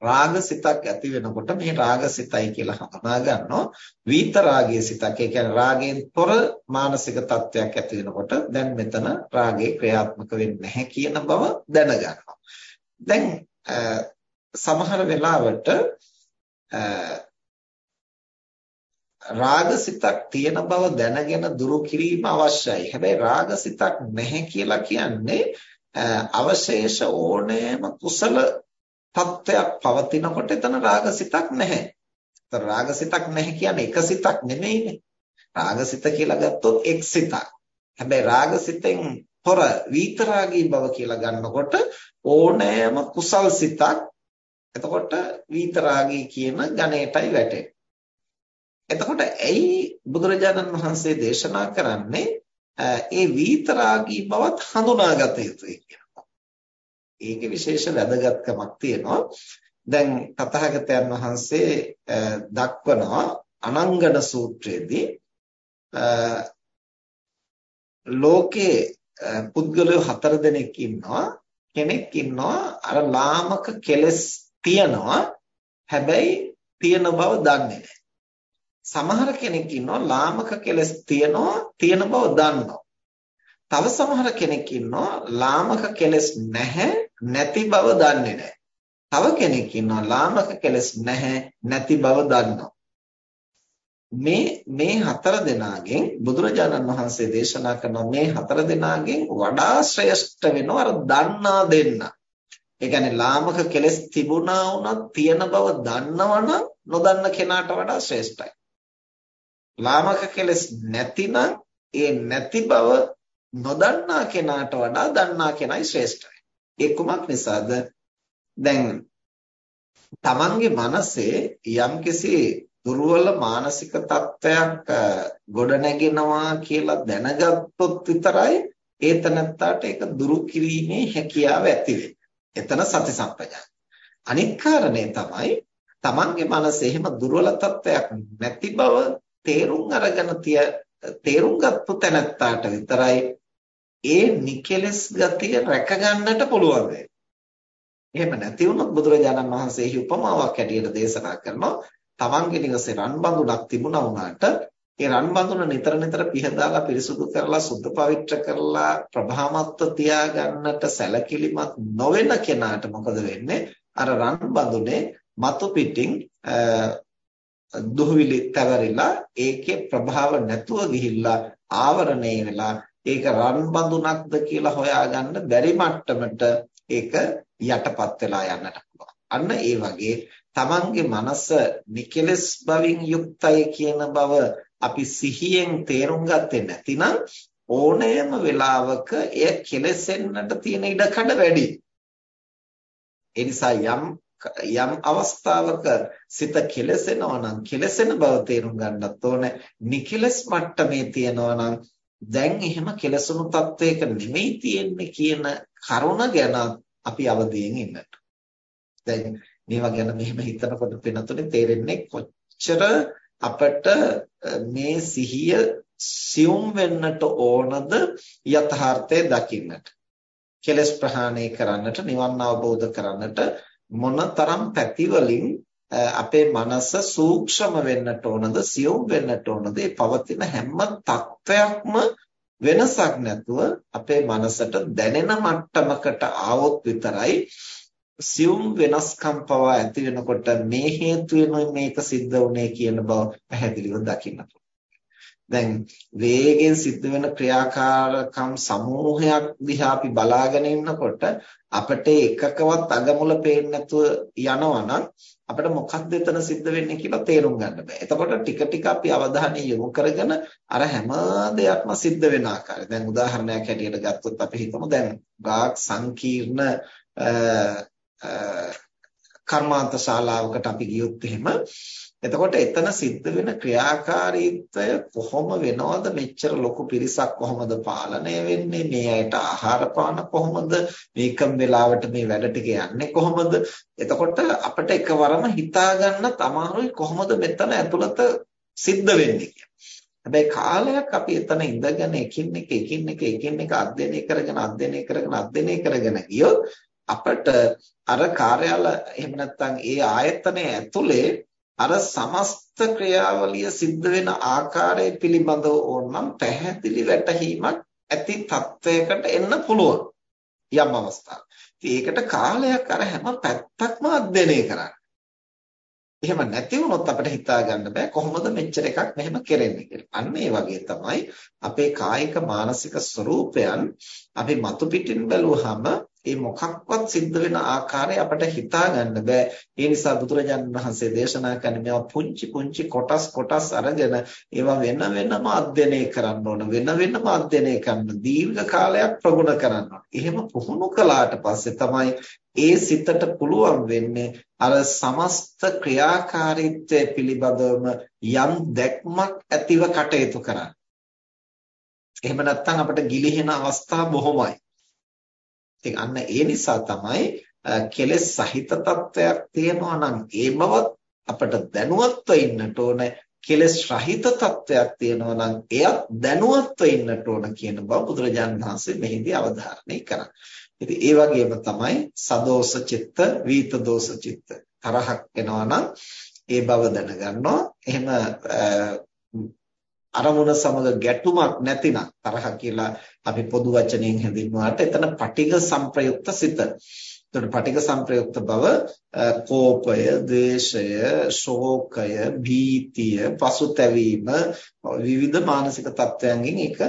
රාගසිතක් ඇති වෙනකොට මේ රාගසිතයි කියලා හඳුනා ගන්නවා. විත රාගයේ සිතක් ඒ කියන්නේ රාගයෙන් තොර මානසික තත්වයක් ඇති වෙනකොට දැන් මෙතන රාගේ ක්‍රියාත්මක වෙන්නේ නැහැ කියන බව දැනගන්නවා. දැන් සමහර වෙලාවට රාගසිතක් තියෙන බව දැනගෙන දුරු කිරීම අවශ්‍යයි. හැබැයි රාගසිතක් නැහැ කියලා කියන්නේ අවශේෂ ඕනෑම කුසල තත්ත්වයක් පවතිනකොට එතන රාගසිතක් නැහැ. ඒතර රාගසිතක් නැහැ කියන්නේ එක සිතක් නෙමෙයිනේ. රාගසිත කියලා ගත්තොත් එක් සිතක්. හැබැයි රාගසිතෙන් තොර විතරාගී බව කියලා ගන්නකොට ඕනෑම කුසල් සිතක් එතකොට විතරාගී කියන ගණයටයි වැටෙන්නේ. එතකොට ඇයි බුදුරජාණන් වහන්සේ දේශනා කරන්නේ ඒ විතරාගී බවත් හඳුනාගත යුතුයි කියනවා. ඒකේ විශේෂ වැදගත්කමක් තියෙනවා. දැන් තථාගතයන් වහන්සේ දක්වනවා අනංගන සූත්‍රයේදී ලෝකේ පුද්ගලයෝ හතර දෙනෙක් ඉන්නවා කෙනෙක් ඉන්නවා අර ලාමක කෙලස් තියනවා හැබැයි තියෙන බව දන්නේ නැහැ සමහර කෙනෙක් ඉන්නවා ලාමක කෙලස් තියනවා තියෙන බව දන්නවා. තව සමහර කෙනෙක් ඉන්නවා ලාමක කෙලස් නැහැ නැති බව දන්නේ නැහැ. තව කෙනෙක් ඉන්නවා ලාමක කෙලස් නැහැ නැති බව දන්නවා. මේ මේ හතර දෙනාගෙන් බුදුරජාණන් වහන්සේ දේශනා කරන මේ හතර දෙනාගෙන් වඩා ශ්‍රේෂ්ඨ වෙනවා අර දන්නා දෙන්න. ඒ කියන්නේ ලාමක කෙලස් තිබුණා වුණත් තියෙන බව දන්නවනම් නොදන්න කෙනාට වඩා ශ්‍රේෂ්ඨයි. ලාමක කෙලස් නැතිනම් ඒ නැති බව නොදන්නා කෙනාට වඩා දන්නා කෙනයි ශ්‍රේෂ්ඨයි. ඒ කුමක් නිසාද? දැන් තමන්ගේ මනසේ යම්කිසි දුර්වල මානසික තත්ත්වයක් ගොඩනගෙනවා කියලා දැනගත්තොත් විතරයි ඒතනත්තාට ඒක දුරු කිරීමේ හැකියාව ඇති එතන සති සම්පජාන. අනිත් කාරණේ තමයි තමන්ගේ මනසේ එහෙම දුර්වල තත්ත්වයක් නැති බව තේරුම් අරගෙන තිය තේරුම් ගත්තු තැනත්තාට විතරයි ඒ නිකලස් ගතිය රැක ගන්නට පුළුවන් වෙන්නේ. එහෙම නැති වුණොත් බුදුරජාණන් වහන්සේ එහි උපමාවක් හැටියට දේශනා කරනවා තමන්ගේ නිවසේ රන් බඳුනක් තිබුණා වුණාට ඒ රන් බඳුන නිතර නිතර පිහදාලා පිරිසුදු කරලා සුද්ධ පවිත්‍ර කරලා ප්‍රභාමත්ව තියාගන්නට සැලකිලිමත් නොවන කෙනාට මොකද වෙන්නේ අර රන් බඳුනේ මතු පිටින් දුහවිලි තැවරිලා ඒකේ ප්‍රභාව නැතුව ගිහිල්ලා ආවරණය වෙලා ඒක රන් බඳුනක්ද කියලා හොයාගන්න බැරි මට්ටමට ඒක යටපත් වෙලා යන්නට පුළුවන්. අන්න ඒ වගේ තමන්ගේ මනස නිකලස් බවින් යුක්තයි කියන බව අපි සිහියෙන් තේරුම් ගත්තේ නැතිනම් ඕනෑම වෙලාවක එය කෙලෙසෙන්නට තියෙන ඉඩකඩ වැඩි. ඒ නිසා යම් යම් අවස්ථාවක සිත කෙලසෙනවා නම් කෙලසෙන බව තේරුම් ගන්නත් ඕනේ. නිකලස් මට්ටමේ තියනවා නම් දැන් එහෙම කෙලසුණු තත්වයක නෙමෙයි තියෙන්නේ කියන කරුණ ගැන අපි අවදීන් ඉන්නට. දැන් මේවා ගැන මෙහෙම හිතනකොට වෙනතුනේ තේරෙන්නේ කොච්චර අපට මේ සිහිය සියුම් වෙන්නට ඕනද යථාර්ථය දකින්නට. කෙලස් ප්‍රහාණය කරන්නට නිවන් අවබෝධ කරන්නට මොනතරම් පැතිවලින් අපේ මනස සූක්ෂම වෙන්නට ඕනද සියුම් වෙන්නට ඕනද මේ පවතින හැම තත්වයක්ම වෙනසක් නැතුව අපේ මනසට දැනෙන මට්ටමකට ආවොත් විතරයි සියුම් වෙනස්කම් පවා ඇති වෙනකොට මේ හේතුවෙන් මේක සිද්ධ වුනේ කියන බව පැහැදිලිව දකින්න දැන් වේගෙන් සිද්ධ වෙන ක්‍රියාකාරකම් සමූහයක් දිහා අපි බලාගෙන ඉන්නකොට අපිට එකකවත් අගමුල පේන්නේ නැතුව යනවනම් අපිට මොකක්ද එතන සිද්ධ වෙන්නේ කියලා තේරුම් ගන්න බෑ. එතකොට ටික ටික අපි අවධානය යොමු කරගෙන අර හැම දෙයක්ම සිද්ධ වෙන ආකාරය. දැන් උදාහරණයක් හැටියට ගත්තොත් අපි හිතමු දැන් ගාක් සංකීර්ණ කර්මාන්ත ශාලාවකට අපි ගියොත් එහෙම එතකොට එතන සිද්ධ වෙන ක්‍රියාකාරීත්වය කොහොම වෙනවද? මෙච්චර ලොකු පිරිසක් කොහොමද පාලනය වෙන්නේ? මේ අයට ආහාර පාන කොහොමද? මේකම් වෙලාවට මේ වැඩ ටික යන්නේ කොහොමද? එතකොට අපිට එකවරම හිතා ගන්න අමාරුයි කොහොමද මෙතන ඇතුළත සිද්ධ වෙන්නේ හැබැයි කාලයක් අපි එතන ඉඳගෙන එකින් එක එකින් එක එකින් එක අධ්‍යයනය කරගෙන අධ්‍යයනය කරගෙන අධ්‍යයනය කරගෙන ගියොත් අපිට අර කාර්යාල එහෙම නැත්නම් ඒ ආයතනය ඇතුලේ අර සමස්ත ක්‍රියාවලිය සිද්ධ වෙන ආකාරය පිළිබඳව ඕනනම් පැහැදිලි වැටහීමක් ඇති තත්වයකට එන්න පුළුවන් යම් අවස්ථාවක්. ඒකට කාලයක් අර හැම පැත්තක්ම අධ්‍යයනය කරන්න. එහෙම නැති වුණොත් අපිට හිතා ගන්න බෑ කොහොමද මෙච්චර එකක් මෙහෙම කරන්නේ කියලා. අන්න ඒ වගේ තමයි අපේ කායික මානසික ස්වરૂපයන් අපි මතු පිටින් බැලුවහම ඒ මොකක්වත් සිද්ධ වෙන ආකාරය අපිට හිතා ගන්න බෑ. ඒ නිසා බුදුරජාණන් වහන්සේ දේශනා කරන මේවා පුංචි පුංචි කොටස් කොටස් අරගෙන ඒවා වෙන වෙනම අධ්‍යයනය කරන්න ඕන. වෙන වෙනම අධ්‍යයනය කරන්න දීර්ඝ කාලයක් ප්‍රගුණ කරන්න ඕන. එහෙම පුහුණු කළාට පස්සේ තමයි ඒ සිතට පුළුවන් වෙන්නේ අර සමස්ත ක්‍රියාකාරීත්වය පිළිබඳවම යම් දැක්මක් ඇතිව කටයුතු කරන්න. එහෙම නැත්නම් අපිට ගිලිහෙන අවස්ථා බොහොමයි. ඉතින් අන්න ඒ නිසා තමයි කෙලෙස් සහිත තත්වයක් තියෙනවා නම් ඒ බවත් අපට දැනුවත්ව ඉන්නට ඕන කෙලෙස් රහිත තත්වයක් තියෙනවා නම් එයත් දැනුවත්ව ඉන්නට ඕන කියන බව බුදුරජාණන් වහන්සේ මෙහිදී අවධාරණය කරා. ඉතින් ඒ වගේම තමයි සදෝෂ චිත්ත, වීත දෝෂ චිත්ත. තරහක් එනවා නම් ඒ බව දැනගන්නවා. එහෙම අරමුණ සමග ගැටුමක් නැතිනම් තරහ කියලා අපි පොදු වචනයෙන් හැඳින්වුවාට එතන පටිඝ සංප්‍රයුක්ත සිත. එතකොට පටිඝ සංප්‍රයුක්ත බව කෝපය, ද්වේෂය, ශෝකය, භීතිය, පසුතැවීම විවිධ මානසික තත්ත්වයන්ගෙන් ඒක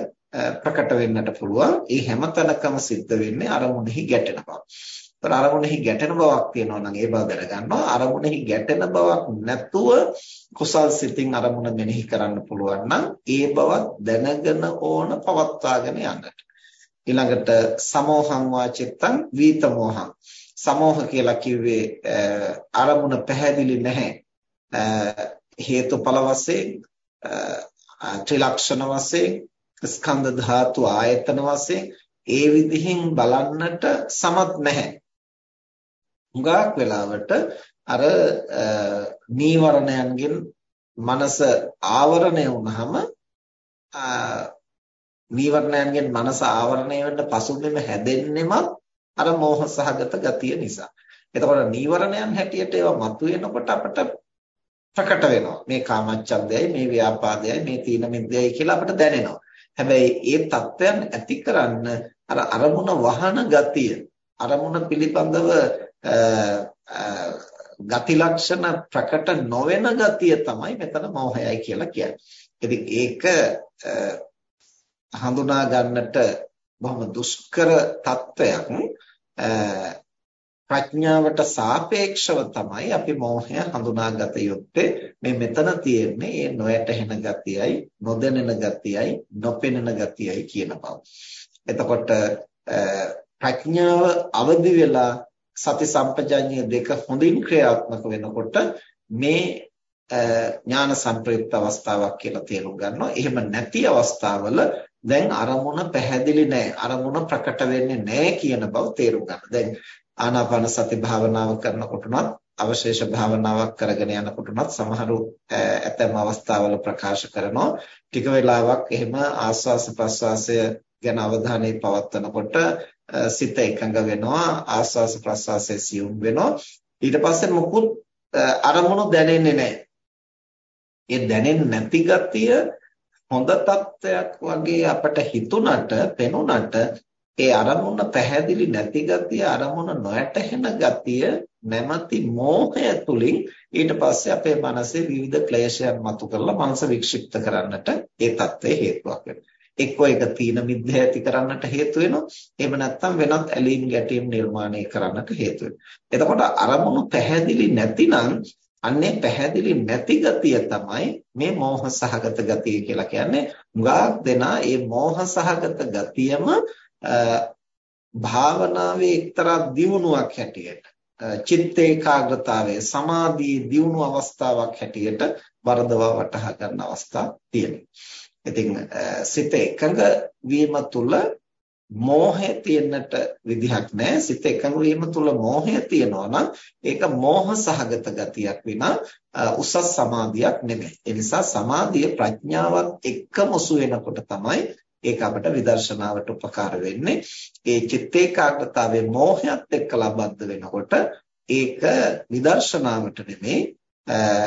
ප්‍රකට වෙන්නට පුළුවන්. ඒ හැම තැනකම සිද්ධ වෙන්නේ අරමුණෙහි ගැටෙන බව. ඒතර අරමුණෙහි ගැටෙන බවක් තියෙනවා නම් ඒ බව දැනගන්නවා. අරමුණෙහි ගැටෙන බවක් නැතුව කුසල් සිතින් අරමුණ මෙනෙහි කරන්න පුළුවන් නම් ඒ බවත් දැනගෙන ඕන පවත්වාගෙන යන්නට. ඊළඟට සමෝහං වාචිත්තං වීතමෝහං. සමෝහ කියලා කිව්වේ අරමුණ පැහැදිලි නැහැ. හේතුඵල වශයෙන් ත්‍රිලක්ෂණ වශයෙන් ස්කන්ධ ධාතු ආයතන වශයෙන් ඒ විදිහින් බලන්නට සමත් නැහැ. හුඟක් වෙලාවට අර නීවරණයන්ගෙන් මනස ආවරණය වුනහම නීවරණයන්ගෙන් මනස ආවරණය වෙන්න පසුබිම හැදෙන්නෙමත් අර මෝහ සහගත ගතිය නිසා. එතකොට නීවරණයන් හැටියට ඒවා මතුවෙනකොට අපට ප්‍රකට වෙනවා. මේ කාමච්ඡන්දයයි, මේ ව්‍යාපාදයයි, මේ තීන මිද්දයයි කියලා අපට දැනෙනවා. හැබැයි ඒ தත්වයන් ඇති කරන්න අර අරමුණ වහන ගතිය, අරමුණ පිළිබඳව ගති ලක්ෂණ ප්‍රකට නොවන ගතිය තමයි මෙතන මෝහයයි කියලා කියන්නේ. ඉතින් ඒක හඳුනා ගන්නට බොහොම දුෂ්කර තත්වයක් ප්‍රඥාවට සාපේක්ෂව තමයි අපි මෝහය හඳුනාගත යුත්තේ මේ මෙතන තියෙන්නේ මේ නොයැටෙන ගතියයි නොදැනෙන ගතියයි නොපෙනෙන ගතියයි කියන බව. එතකොට ප්‍රඥාව අවදි වෙලා සති සම්පජඤ්ඤය දෙක හොඳින් ක්‍රියාත්මක වෙනකොට මේ ඥාන සංප්‍රයුක්ත අවස්ථාවක් කියලා තේරුම් ගන්නවා. එහෙම නැති අවස්ථාවල දැන් අරමුණ පැහැදිලි නැහැ. අරමුණ ප්‍රකට වෙන්නේ නැහැ කියන බව තේරුම් ගන්න. දැන් ආනාපාන සති භාවනාව කරනකොටනත් අවශේෂ භාවනාවක් කරගෙන යනකොටනත් සමහරු ඇතැම් අවස්ථාවල ප්‍රකාශ කරනවා ටික වෙලාවක් එහෙම ආස්වාස ප්‍රස්වාසය ගැන අවධානය පවත්වනකොට සිත එකඟ වෙනවා ආස්වාස ප්‍රස්වාසය සියුම් වෙනවා ඊට පස්සේ මොකුත් අරමුණු දැනෙන්නේ නැහැ. ඒ දැනෙන්නේ නැති ගතිය හොඳ තත්ත්වයක් වගේ අපට හිතුණට පෙනුණට ඒ අරමුණ පැහැදිලි නැති ගතිය අරමුණ නොයැටහෙන ගතිය නැමැති මෝහය තුලින් ඊට පස්සේ අපේ මනසේ විවිධ ක්ලේශයන් මතු කරලා මනස වික්ෂිප්ත කරන්නට ඒ தත්ත්වය හේතුවක් වෙනවා. එක්කෝ ඒක තීන මිද්ද ඇති කරන්නට හේතු වෙනවා. එහෙම නැත්නම් වෙනත් ඇලීම් ගැටීම් නිර්මාණය කරන්නට හේතු එතකොට අරමුණු පැහැදිලි නැතිනම් අන්නේ පැහැදිලි නැති ගතිය තමයි මේ මෝහ සහගත ගතිය කියලා කියන්නේ. මුගාක් දෙනා මේ මෝහ සහගත ගතියම භාවනාවේ එක්තරා දියුණුවක් හැටියට චිත්ත ඒකාග්‍රතාවයේ සමාධියේ දියුණු අවස්ථාවක් හැටියට වරදවා වටහා ගන්න අවස්ථා තියෙනවා. ඉතින් සිත එකඟ වීම තුළ මෝහය තියෙන්නට විදිහක් නැහැ. සිත එකඟ වීම තුළ මෝහය තියෙනවා නම් ඒක මෝහ සහගත ගතියක් විනා උසස් සමාධියක් නෙමෙයි. ඒ නිසා සමාධිය ප්‍රඥාවත් එක්කම ඔසු වෙනකොට තමයි ඒක අපට විදර්ශනාවට උපකාර වෙන්නේ. ඒ චිත්ත ඒකාග්‍රතාවයේ මෝහයත් එක්කලා බද්ධ වෙනකොට ඒක විදර්ශනාවට නෙමෙයි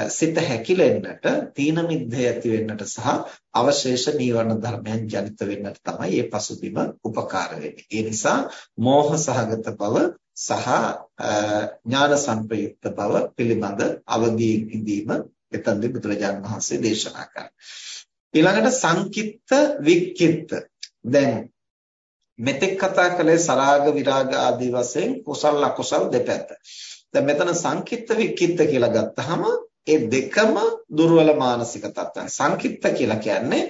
සිත හැකිලෙන්නට තීන මිද්දේ ඇති වෙන්නට සහ අවශේෂ නීවරණ ධර්මයන් ජනිත වෙන්නට තමයි මේ පසුබිම උපකාර වෙන්නේ. ඒ නිසා මෝහ සහගත බව සහ ඥාන සංප්‍රයුක්ත බව පිළිබඳ අවදීන් ඉදීම එතනදී බුදුරජාණන් වහන්සේ දේශනා කරා. ඊළඟට සංකිට්ත වික්කිට්ත දැන් මෙතෙක් කතා කළේ සරාග විරාග ආදී වශයෙන් කුසල අකුසල දෙපැත්ත. දැන් මෙතන සංකිට්ත වික්කිට්ත කියලා ගත්තාම ඒ දෙකම දුර්වල මානසික තත්ත්වයන්. සංකිට්ත කියලා කියන්නේ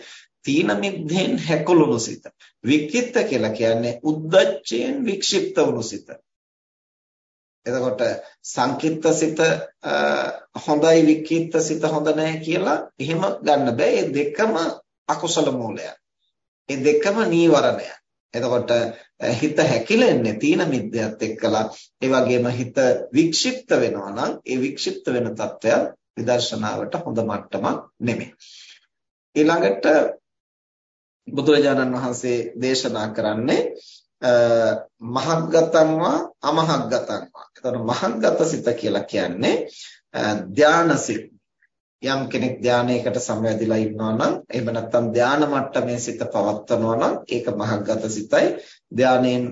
තීන මිද්දෙන් හැකුළුණු සිත. වික්කිට්ත කියලා කියන්නේ උද්දච්චයෙන් වික්ෂිප්ත වුණු සිත. එතකොට සංකිට්ත සිත හොඳයි වික්කිට්ත සිත හොඳ නැහැ කියලා එහෙම ගන්න බෑ. මේ දෙකම අකුසල මූලයක්. මේ දෙකම නීවරණයක්. එතකොට හිත හැකිලෙන්නේ තීන මිද්දයත් එක්කලා. ඒ වගේම හිත වික්ෂිප්ත වෙනවා නම් ඒ වික්ෂිප්ත වෙන తত্ত্বය විදර්ශනාවට හොඳ මට්ටමක් නෙමෙයි. ඊළඟට බුදුරජාණන් වහන්සේ දේශනා කරන්නේ මහග්ගතන්වා අමහග්ගතන්වා. එතකොට මහග්ගත සිත කියලා කියන්නේ ධානසිත යම් කෙනෙක් ධානයකට සමවැදිලා ඉන්නවා නම් එහෙම නැත්නම් ධාන මට්ටමේ සිත පවත්වනවා නම් ඒක මහග්ගත සිතයි. ධානයෙන්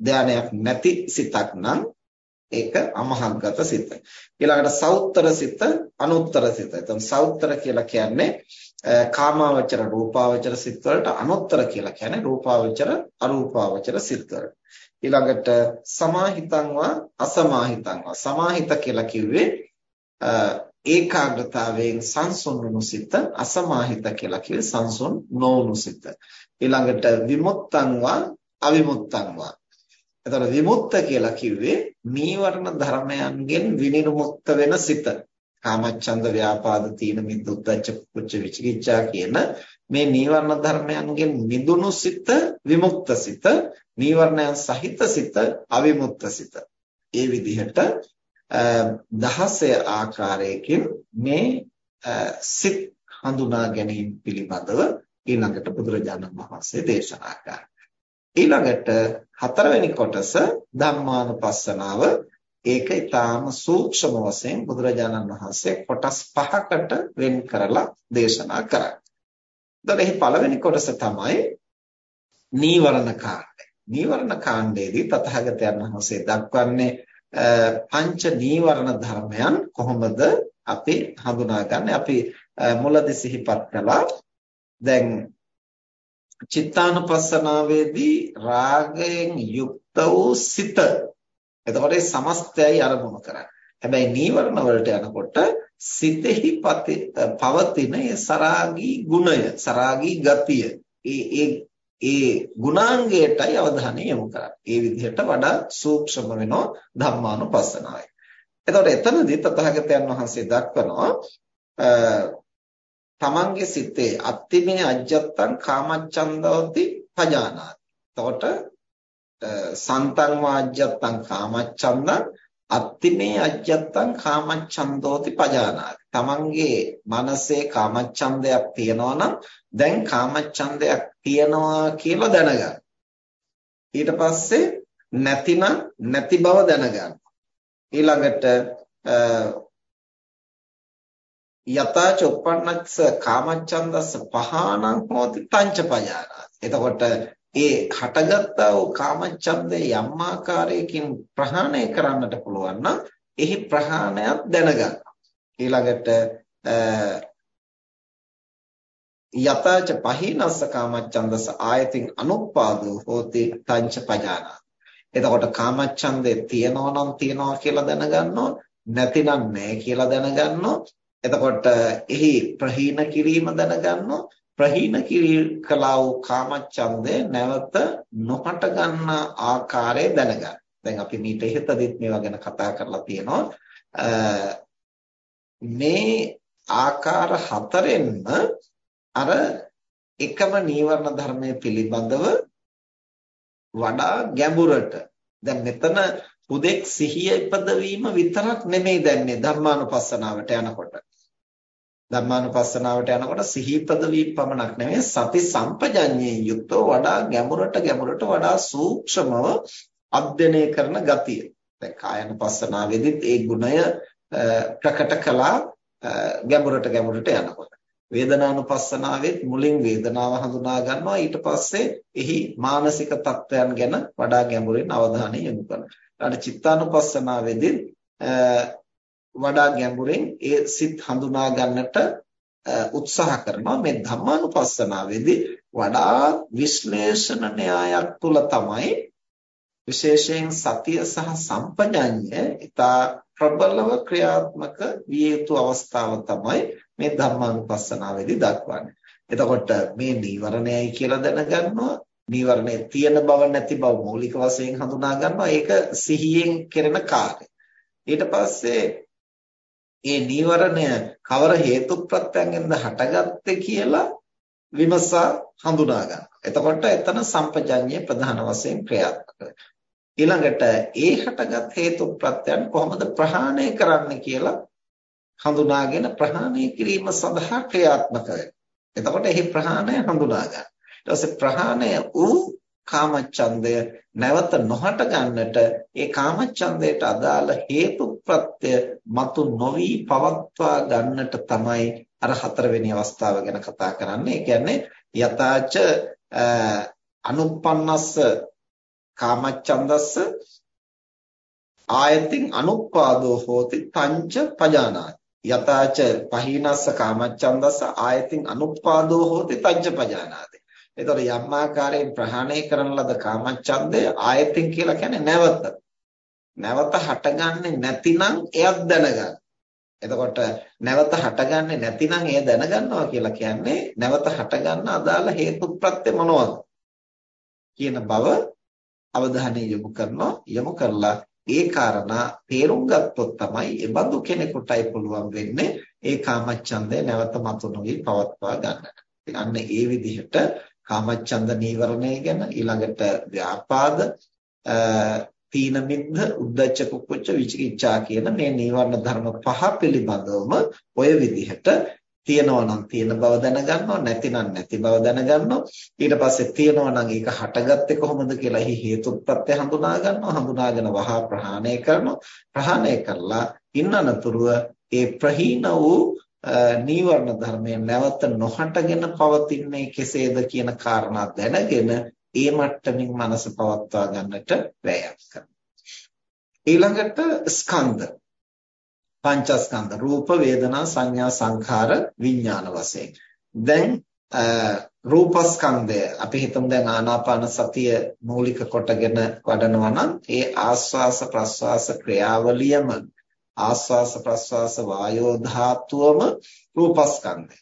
ධානයක් නැති සිතක් නම් ඒක අමහග්ගත සිත. ඊළඟට සෞත්තර සිත, අනුත්තර සිත. එතන සෞත්තර කියලා කියන්නේ කාමාවචර රූපාවචර සිත් වලට අනුත්තර කියලා කියන්නේ රූපාවචර අරූපාවචර සිත් වලට. ඊළඟට සමාහිතංවා අසමාහිතංවා සමාහිත කියලා කිව්වේ ඒකාග්‍රතාවයෙන් සංසුන් වුණු සිත අසමාහිත කියලා කිව්වේ සංසුන් නොවුණු සිත. ඊළඟට විමුක්තංවා අවිමුක්තංවා එතකොට විමුක්ත කියලා කිව්වේ නීවරණ ධර්මයන්ගෙන් විනිර්මුක්ත වෙන සිත. කාමච්ඡන්ද ව්‍යාපාද තීන මිද්ද උද්ධච්ච කුච්ච විචිකිච්ඡා කියන මේ නීවරණ ධර්මයන්ගෙන් මිදුණු සිත විමුක්ත සිත නීවරණයන් සහිත සිත අවිමුක්ත සිත. ඒ විදිහට 16 ආකාරයකින් මේ සිත් හඳුනා ගැනීම පිළිබඳව ඊළඟට බුදුරජාණන් වහන්සේ දේශනා කරා. ඊළඟට හතරවෙනි කොටස ධම්මානුපස්සනාව ඒක ඊටාම සූක්ෂම වශයෙන් බුදුරජාණන් වහන්සේ කොටස් පහකට වෙන් කරලා දේශනා කරා. එතකොට එහි පළවෙනි කොටස තමයි නීවරණ කාණ්ඩය. නීවරණ කාණ්ඩයේදී තථාගතයන් වහන්සේ දක්වන්නේ පංච නීවරණ ධර්මයන් කොහොමද අපි හඳුනාගන්නේ? අපි මුලදී සිහිපත් කළා. දැන් චිත්තානුපස්සනාවේදී රාගයෙන් යුක්ත වූ සිත. එතකොට ඒ සමස්තයයි අරමුණු කරන්නේ. හැබැයි නීවරණ වලට යනකොට සිතෙහි පවතින ඒ සරාගී ගුණය, සරාගී ගතිය, ඒ ඒ ඒ ගුණාංගයටයි අවධානය යොමු කරන්නේ. ඒ විදිහට වඩා සූක්ෂම වෙනවා ධම්මානුපස්සනාවයි. එතකොට එතනදී තථාගතයන් වහන්සේ දක්වනවා තමන්ගේ සිතේ අත්තිමේ අජ්ජත්තං කාමච්ඡන්දෝති පජානාති. එතකොට සන්තං වාජ්ජත්තං කාමච්ඡන්දං අත්තිමේ අජ්ජත්තං කාමච්ඡන්දෝති පජානාති. තමන්ගේ මනසේ කාමච්ඡන්දයක් තියෙනවා නම් දැන් කාමච්ඡන්දයක් තියෙනවා කියලා දැනගන්න. ඊට පස්සේ නැතිනම් නැති බව දැනගන්න. ඊළඟට යතාච උප්පන්නස්ස කාමච්ඡන්දස්ස පහානං හෝති පංච පජානාති. එතකොට ඒ හටගත්තා වූ කාමච්ඡන්දේ යම් ආකාරයකින් ප්‍රහාණය කරන්නට පුළුවන් නම් එහි ප්‍රහාණයක් දැනගන්න. ඊළඟට යතාච පහිනස්ස කාමච්ඡන්දස ආයතින් අනුපාදෝ හෝති තංච පජානාති. එතකොට කාමච්ඡන්දේ තියනවා නම් තියනවා කියලා දැනගන්නවා නැතිනම් නැහැ කියලා දැනගන්නවා. එතකොට එහි ප්‍රහීන කිරීම දැනගන්නවා. ප්‍රහීන කළා වූ කාමච්ඡන්දය නැවත නොහට ගන්න ආකාරය දැනගන්න. දැන් අපි මීට ඉහතදීත් මේවා ගැන කතා කරලා තියෙනවා. මේ ආකාර හතරෙන්ම අර එකම නීවරණ ධර්මයේ පිළිබඳව වඩා ගැඹුරට දැන් මෙතන හුදෙක් සිහිය ඉපදවීම විතරක් නෙමෙයි දැන්නේ ධර්මානුපස්සනාවට යනකොට ධර්මානුපස්සනාවට යනකොට සිහිපද වීම පමණක් නෙමෙයි සති සම්පජඤ්ඤයෙන් යුක්තව වඩා ගැඹුරට ගැඹුරට වඩා සූක්ෂමව අධ්‍යයනය කරන ගතිය. දැන් කායනුපස්සනාවේදීත් ඒ ගුණය ප්‍රකට කළා ගැඹුරට ගැඹුරට යනකොට. වේදනානුපස්සනාවෙත් මුලින් වේදනාව හඳුනා ගන්නවා ඊට පස්සේ එහි මානසික තත්වයන් ගැන වඩා ගැඹුරින් අවධානය යොමු කරනවා. ඊට චිත්තානුපස්සනාවේදී වඩා ගැඹුරින් ඒ සිත් හඳුනා ගන්නට උත්සාහ කරනවා මේ ධම්මානුපස්සනාවේදී වඩා විශ්ලේෂණ න්‍යායක් තුල තමයි විශේෂයෙන් සතිය සහ සම්පජඤ්ඤය ඊතා ප්‍රබලව ක්‍රියාත්මක විය යුතු අවස්ථාව තමයි මේ ධම්මානුපස්සනාවේදී දක්වන්නේ. එතකොට මේ නීවරණයයි කියලා දැනගන්නවා නීවරණේ තියෙන බව නැති බව මූලික වශයෙන් හඳුනා ගන්නවා ඒක සිහියෙන් කරන කාර්යය. ඊට පස්සේ ඒ නීවරණය කවර හේතු ප්‍රත්‍යයෙන්ද හටගත්තේ කියලා විමසා හඳුනා ගන්න. එතකොට එතන සම්පජඤ්ඤය ප්‍රධාන වශයෙන් ක්‍රියාත්මක ඊළඟට ඒ හටගත් හේතු ප්‍රත්‍යයන් කොහොමද ප්‍රහාණය කරන්න කියලා හඳුනාගෙන ප්‍රහාණය කිරීම සඳහා ක්‍රියාත්මක එතකොට එහි ප්‍රහාණය හඳුනා ගන්න. ඊට පස්සේ ප්‍රහාණය වූ කාමච්ඡන්දය නැවත නොහට ගන්නට ඒ කාමච්ඡන්දයට අදාළ හේතු ප්‍රත්‍ය මතු නොවි පවත්වා ගන්නට තමයි අර හතරවෙනි අවස්ථාව ගැන කතා කරන්නේ. ඒ කියන්නේ යතාච අනුප්පන්නස්ස කාමච්ඡන්දස්ස ආයතින් අනුපාදෝ හෝති පංච පජානාති යතාච පහිනස්ස කාමච්ඡන්දස්ස ආයතින් අනුපාදෝ හෝති පංච පජානාති එතකොට යම් ආකාරයෙන් ප්‍රහාණය කරන ලද කාමච්ඡන්දය ආයතින් කියලා කියන්නේ නැවත. නැවත හටගන්නේ නැතිනම් එයක් දැනගන්න. එතකොට නැවත හටගන්නේ නැතිනම් එය දැනගන්නවා කියලා කියන්නේ නැවත හටගන්න අදාළ හේතුප්‍රත්‍ය මොනවද කියන බව අවධානය යොමු කරනවා යොමු කරලා ඒ කාරණා තේරුම් ගත්තොත් තමයි ඒ බඳු කෙනෙකුටයි පුළුවන් වෙන්නේ ඒ කාමච්ඡන්දය නැවත මතු නොවි පවත්වා ගන්නට. අන්න ඒ විදිහට කාමච්ඡන්ද නීවරණය ගැන ඊළඟට ව්‍යාපාද තීන මිද්ද උද්ධච්ච කුක්කුච්ච විචිකිච්ඡා කියන මේ නීවරණ ධර්ම පහ පිළිබඳවම ඔය විදිහට තියෙනවා නම් තියෙන බව දැනගන්නවා නැතිනම් නැති බව දැනගන්නවා. ඊට පස්සේ තියෙනවා නම් ඒක හටගත්තේ කොහොමද කියලා එහි හේතුප්‍රත්‍ය හඳුනා ගන්නවා. හඳුනාගෙන වහා ප්‍රහාණය කරනවා. ප්‍රහාණය කරලා ඉන්නනතුරුව ඒ ප්‍රහීන වූ නීවරණ ධර්මය නැවත නොහටගෙන පවතින්නේ කෙසේද කියන කාරණා දැනගෙන ඒ මට්ටමින් මනස පවත්වා ගන්නට වැයක් කරනවා. ඊළඟට ස්කන්ධ. පංචස්කන්ධ රූප වේදනා සංඥා සංඛාර විඥාන වශයෙන්. දැන් රූපස්කන්ධය අපි හිතමු දැන් ආනාපාන සතිය මූලික කොටගෙන වඩනවා නම් ඒ ආස්වාස ප්‍රස්වාස ක්‍රියාවලියම ආස්වාස ප්‍රස්වාස වායෝ ධාතුවම රූපස්කන්ධය.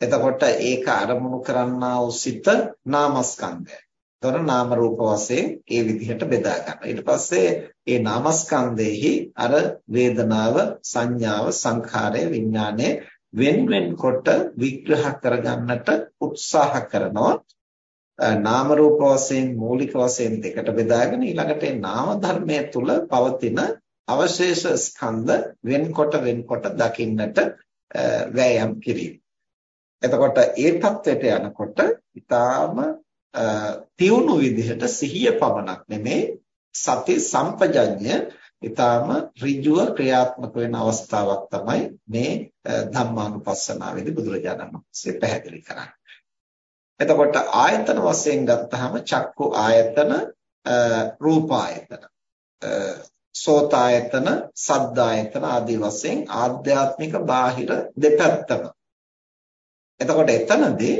එතකොට ඒක අරමුණු කරන්නා වූ සිත නාමස්කන්ධය. තොර නාම රූප වශයෙන් ඒ විදිහට බෙදා ගන්න. ඊට පස්සේ ඒ නාමස්කන්ධෙහි අර වේදනාව, සංඥාව, සංඛාරය, විඥානය වෙන් වෙන්කොට විග්‍රහ කරගන්නට උත්සාහ කරනවා. නාම රූප වශයෙන් මූලික වශයෙන් දෙකට බෙදාගෙන ඊළඟට ඒ නාම ධර්මයේ තුල පවතින අවශේෂ ස්කන්ධ වෙන්කොට වෙන්කොට දකින්නට වෑයම් කිරීම. එතකොට ඒ தത്വයට යනකොට ඊටාම තියුණු විදිහට සිහිය පමණක් නෙමේ සති සම්පජඤ්ඤය ඊටාම ඍජුව ක්‍රියාත්මක වෙන අවස්ථාවක් තමයි මේ ධම්මානුපස්සනාවේදී බුදුරජාණන් වහන්සේ පැහැදිලි කරන්නේ. එතකොට ආයතන වශයෙන් ගත්තාම චක්කු ආයතන රූප ආයතන සෝත ආයතන සද්ද ආයතන ආදී වශයෙන් ආධ්‍යාත්මික බාහිර දෙපැත්තම එතකොට එතනදී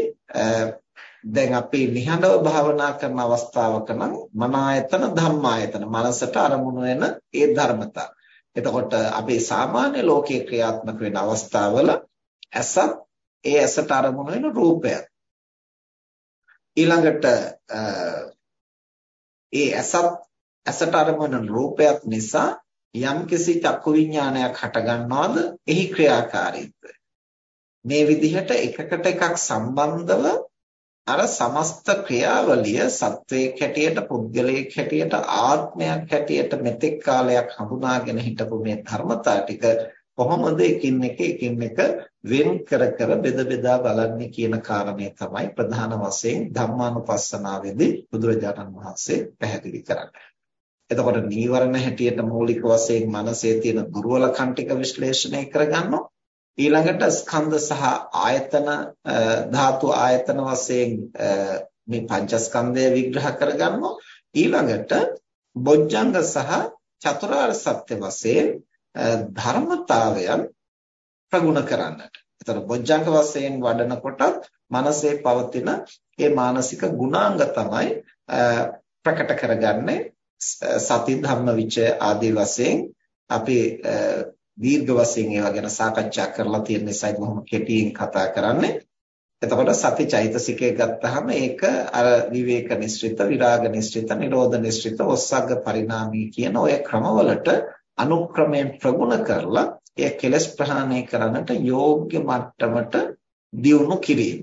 දැන් අපි නිහඬව භාවනා කරන අවස්ථාවක නම් මන ආයතන ධම්ම ආයතන මනසට අරමුණු වෙන ඒ ධර්මතා. එතකොට අපි සාමාන්‍ය ලෝකයේ ක්‍රියාත්මක වෙන අවස්ථාවල ඇසත් ඒ ඇසට අරමුණු වෙන රූපයක්. ඊළඟට ඒ ඇසත් ඇසට අරමුණු රූපයක් නිසා යම්කිසි චක්කු විඥානයක් හටගන්නවද එහි ක්‍රියාකාරීත්වය මේ විදිහට එකකට එකක් සම්බන්ධව අර සමස්ත ක්‍රියාවලිය සත්වයක් හැටියට පුද්ගලයෙක් හැටියට ආත්මයක් හැටියට මෙතෙක් කාලයක් හඳුනාගෙන හිටපු මේ ධර්මතා ටික කොහොමද එකින් එක එකින් එක වෙන් කර කර බෙද බෙදා බලන්නේ කියන කාරණේ තමයි ප්‍රධාන වශයෙන් ධම්මානුපස්සනාවේදී බුදුරජාණන් වහන්සේ පැහැදිලි කරන්නේ. එතකොට නීවරණ හැටියට මූලික වශයෙන් මනසේ තියෙන දුර්වලකම් ටික විශ්ලේෂණය කරගන්නවා. ඊළඟට ස්කන්ධ සහ ආයතන ධාතු ආයතන වශයෙන් මේ පංචස්කන්ධය විග්‍රහ කරගන්නවා ඊළඟට බොජ්ජංග සහ චතුරාර්ය සත්‍ය වශයෙන් ධර්මතාවයන් ප්‍රගුණ කරන්නට. ඒතර බොජ්ජංග වශයෙන් වඩනකොටත් මනසේ පවතින ඒ මානසික ගුණාංග තමයි ප්‍රකට කරගන්නේ සති ධම්ම විචය ආදී වශයෙන් අපි දීර්ඝ වශයෙන් ඒවා ගැන සාකච්ඡා කරලා තියෙන නිසා බොහොම කෙටියෙන් කතා කරන්නේ. එතකොට සති චෛතසිකය ගත්තාම ඒක අර විවේක නිස්ෘත, විරාග නිස්ෘත, නිරෝධ නිස්ෘත, ඔස්සග්ග පරිණාමී කියන ඔය ක්‍රමවලට අනුක්‍රමයෙන් ප්‍රගුණ කරලා එය කෙලස් ප්‍රහාණය කරන්නට යෝග්‍ය මට්ටමට දියුණු කිරීම.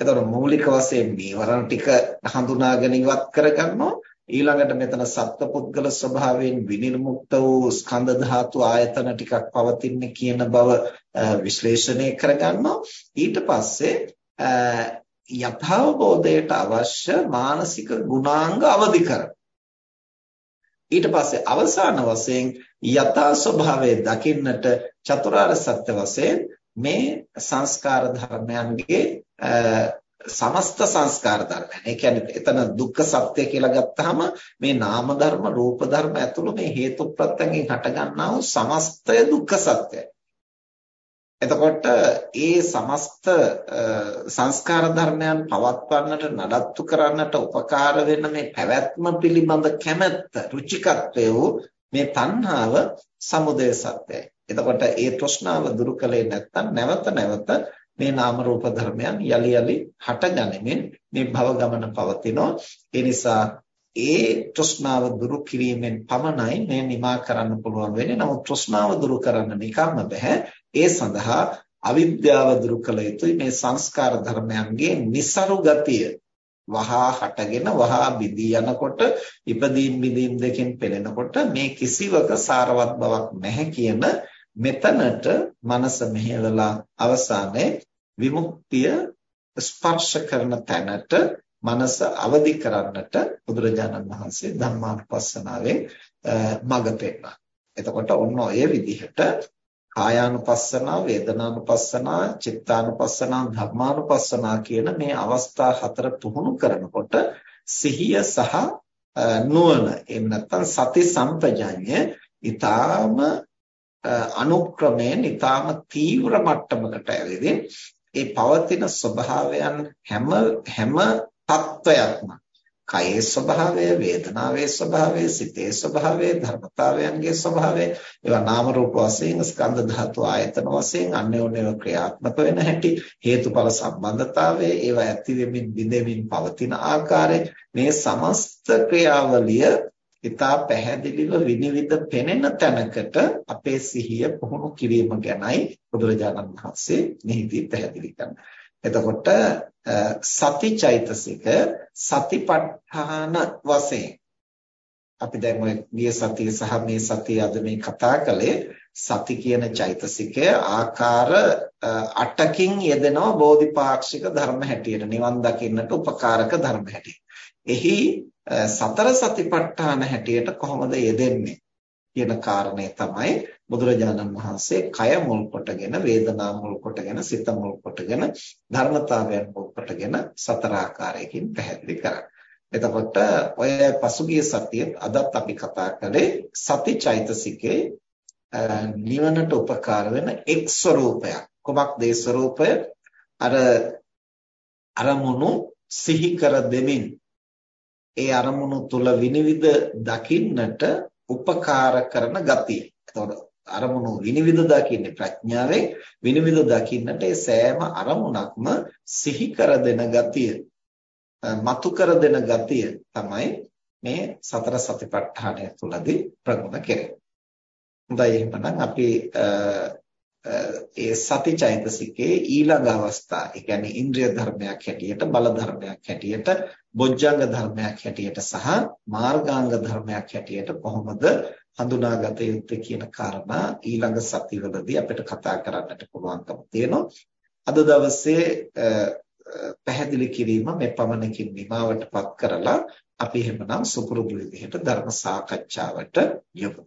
එතකොට මූලික වශයෙන් නීවරණ ටික හඳුනාගෙන ඉවත් කරගන්නවා ඊළඟට මෙතන සත්පුද්ගල ස්වභාවයෙන් විනිර්මුක්ත වූ ස්කන්ධ ධාතු ආයතන ටිකක් පවතින්නේ කියන බව විශ්ලේෂණය කරගන්නවා. ඊට පස්සේ යථාබෝධයට අවශ්‍ය මානසික ගුණාංග අවදි කරනවා ඊට පස්සේ අවසාන වශයෙන් යථා ස්වභාවය දකින්නට චතුරාර්ය සත්‍ය වශයෙන් මේ සංස්කාර ධර්මයන්ගේ සමස්ත සංස්කාර ධර්මයන්. ඒ කියන්නේ එතන දුක්ඛ සත්‍ය කියලා ගත්තාම මේ නාම ධර්ම, රූප ධර්ම ඇතුළු මේ හේතු ප්‍රත්‍යයෙන් හටගන්නා වූ සමස්තය දුක්ඛ සත්‍යයි. එතකොට ඒ සමස්ත සංස්කාර ධර්මයන් පවත්වන්නට නඩත්තු කරන්නට උපකාර වෙන මේ පැවැත්ම පිළිබඳ කැමැත්ත, රුචිකත්වය මේ තණ්හාව සමුදය සත්‍යයි. එතකොට ඒ තෘෂ්ණාව දුරු කළේ නැත්නම් නැවත නැවත මේ නාම රූප ධර්මයන් යලි යලි හටගනිමින් මේ භව ගමන පවතිනවා. ඒ නිසා ඒ තෘෂ්ණාව දුරු කිරීමෙන් පමණයි මේ නිමා කරන්න පුළුවන් වෙන්නේ. නමුත් තෘෂ්ණාව දුරු කරන්න නිකම්ම බෑ. ඒ සඳහා අවිද්‍යාව දුරු කළ යුතුයි. මේ සංස්කාර ධර්මයන්ගේ નિසරු ගතිය වහා හටගෙන වහා බිදී යනකොට ඉපදීම් බිදීම් දෙකෙන් පෙළෙනකොට මේ කිසිවක සාරවත් බවක් නැහැ කියන මෙතනට මනස මෙහෙවලා අවසානයේ විමුක්තිය ස්පර්ශ කරන තැනට මනස අවදි කරන්නට බුදුරජාණන් වහන්සේ ධම්මානුපස්සනාවෙන් මඟ පෙන්නනවා. එතකොට ඔන්න ඔය විදිහට කායානුපස්සනා, වේදනානුපස්සනා, චිත්තානුපස්සනා, ධම්මානුපස්සනා කියන මේ අවස්ථා හතර පුහුණු කරනකොට සිහිය සහ නුවණ එහෙම නැත්නම් සති සම්පජාඤ්ඤය ඊටාම අනුක්‍රමයෙන් ඊටාම තීව්‍ර මට්ටමකට ඇවිදින් ඒ පවතින ස්වභාවයන් හැම හැම තත්වයක්ම කයේ ස්වභාවය වේදනාවේ ස්වභාවය සිතේ ස්වභාවය ධර්මතාවයන්ගේ ස්වභාවය ඒවා නාම රූප වශයෙන් ස්කන්ධ ධාතු ආයතන වශයෙන් අන්‍යෝන්‍යව ක්‍රියාත්මක වෙන හැටි හේතුඵල සම්බන්ධතාවය ඒවා ඇති වෙමින් බිඳෙමින් පවතින ආකාරය මේ සමස්ත ක්‍රියාවලිය ඊටා පැහැදිලිව විනිවිද පෙනෙන තැනකට අපේ සිහිය පුහුණු කිරීම ගැනයි බුදුරජාණන් වහන්සේ මෙහිදී පැහැදිලි කරන්නේ. එතකොට සතිචෛතසික සතිපට්ඨාන වශයෙන් අපි දැන් ඔය ගිය සතිය සහ මේ සතිය අද මේ කතා කළේ සති කියන චෛතසිකය ආකාර 8කින් යෙදෙනවා බෝධිපාක්ෂික ධර්ම හැටියට නිවන් දකින්නට උපකාරක ධර්ම හැටියට. එහි සතර සතිපට්ඨාන හැටියට කොහොමද යෙදෙන්නේ කියන කාරණය තමයි බුදුරජාණන් වහන්සේ කය මුල් කොටගෙන වේදනා මුල් කොටගෙන සිත මුල් කොටගෙන ධර්මතාවයන් මුල් කොටගෙන සතර ආකාරයකින් පැහැදිලි කරන්නේ. එතකොට ඔය පසුගිය සතියේ අදත් අපි කතා කළේ සති චෛතසිකේ නිවනට උපකාර වෙන එක් ස්වરૂපයක්. කොමක්ද ඒ ස්වરૂපය? අර අරමුණු සිහි කර දෙමින් ඒ අරමුණු තුල විනිවිද දකින්නට උපකාර කරන ගතිය. එතකොට අරමුණු විනිවිද දකින්නේ ප්‍රඥාවෙන් විනිවිද දකින්නට ඒ සෑම අරමුණක්ම සිහි කර දෙන ගතිය මතු කර දෙන ගතිය තමයි මේ සතර සතිපට්ඨානය තුලදී ප්‍රගුණ කෙරෙන්නේ. හොඳයි එහෙනම් අපි ඒ සතිචෛතසිකේ ඊළඟ අවස්ථා, ඒ කියන්නේ ඉන්ද්‍රිය ධර්මයක් හැටියට, බල ධර්මයක් හැටියට, බොජ්ජංග ධර්මයක් හැටියට සහ මාර්ගාංග ධර්මයක් හැටියට කොහොමද හඳුනාගත යුත්තේ කියන කාරණා ඊළඟ සතිවලදී අපිට කතා කරන්නට පුළුවන්කම තියෙනවා. අද දවසේ පැහැදිලි කිරීම මේ පමණකින් නිමවටපත් කරලා අපි එහෙමනම් සුපුරුදු විදිහට ධර්ම සාකච්ඡාවට යොමු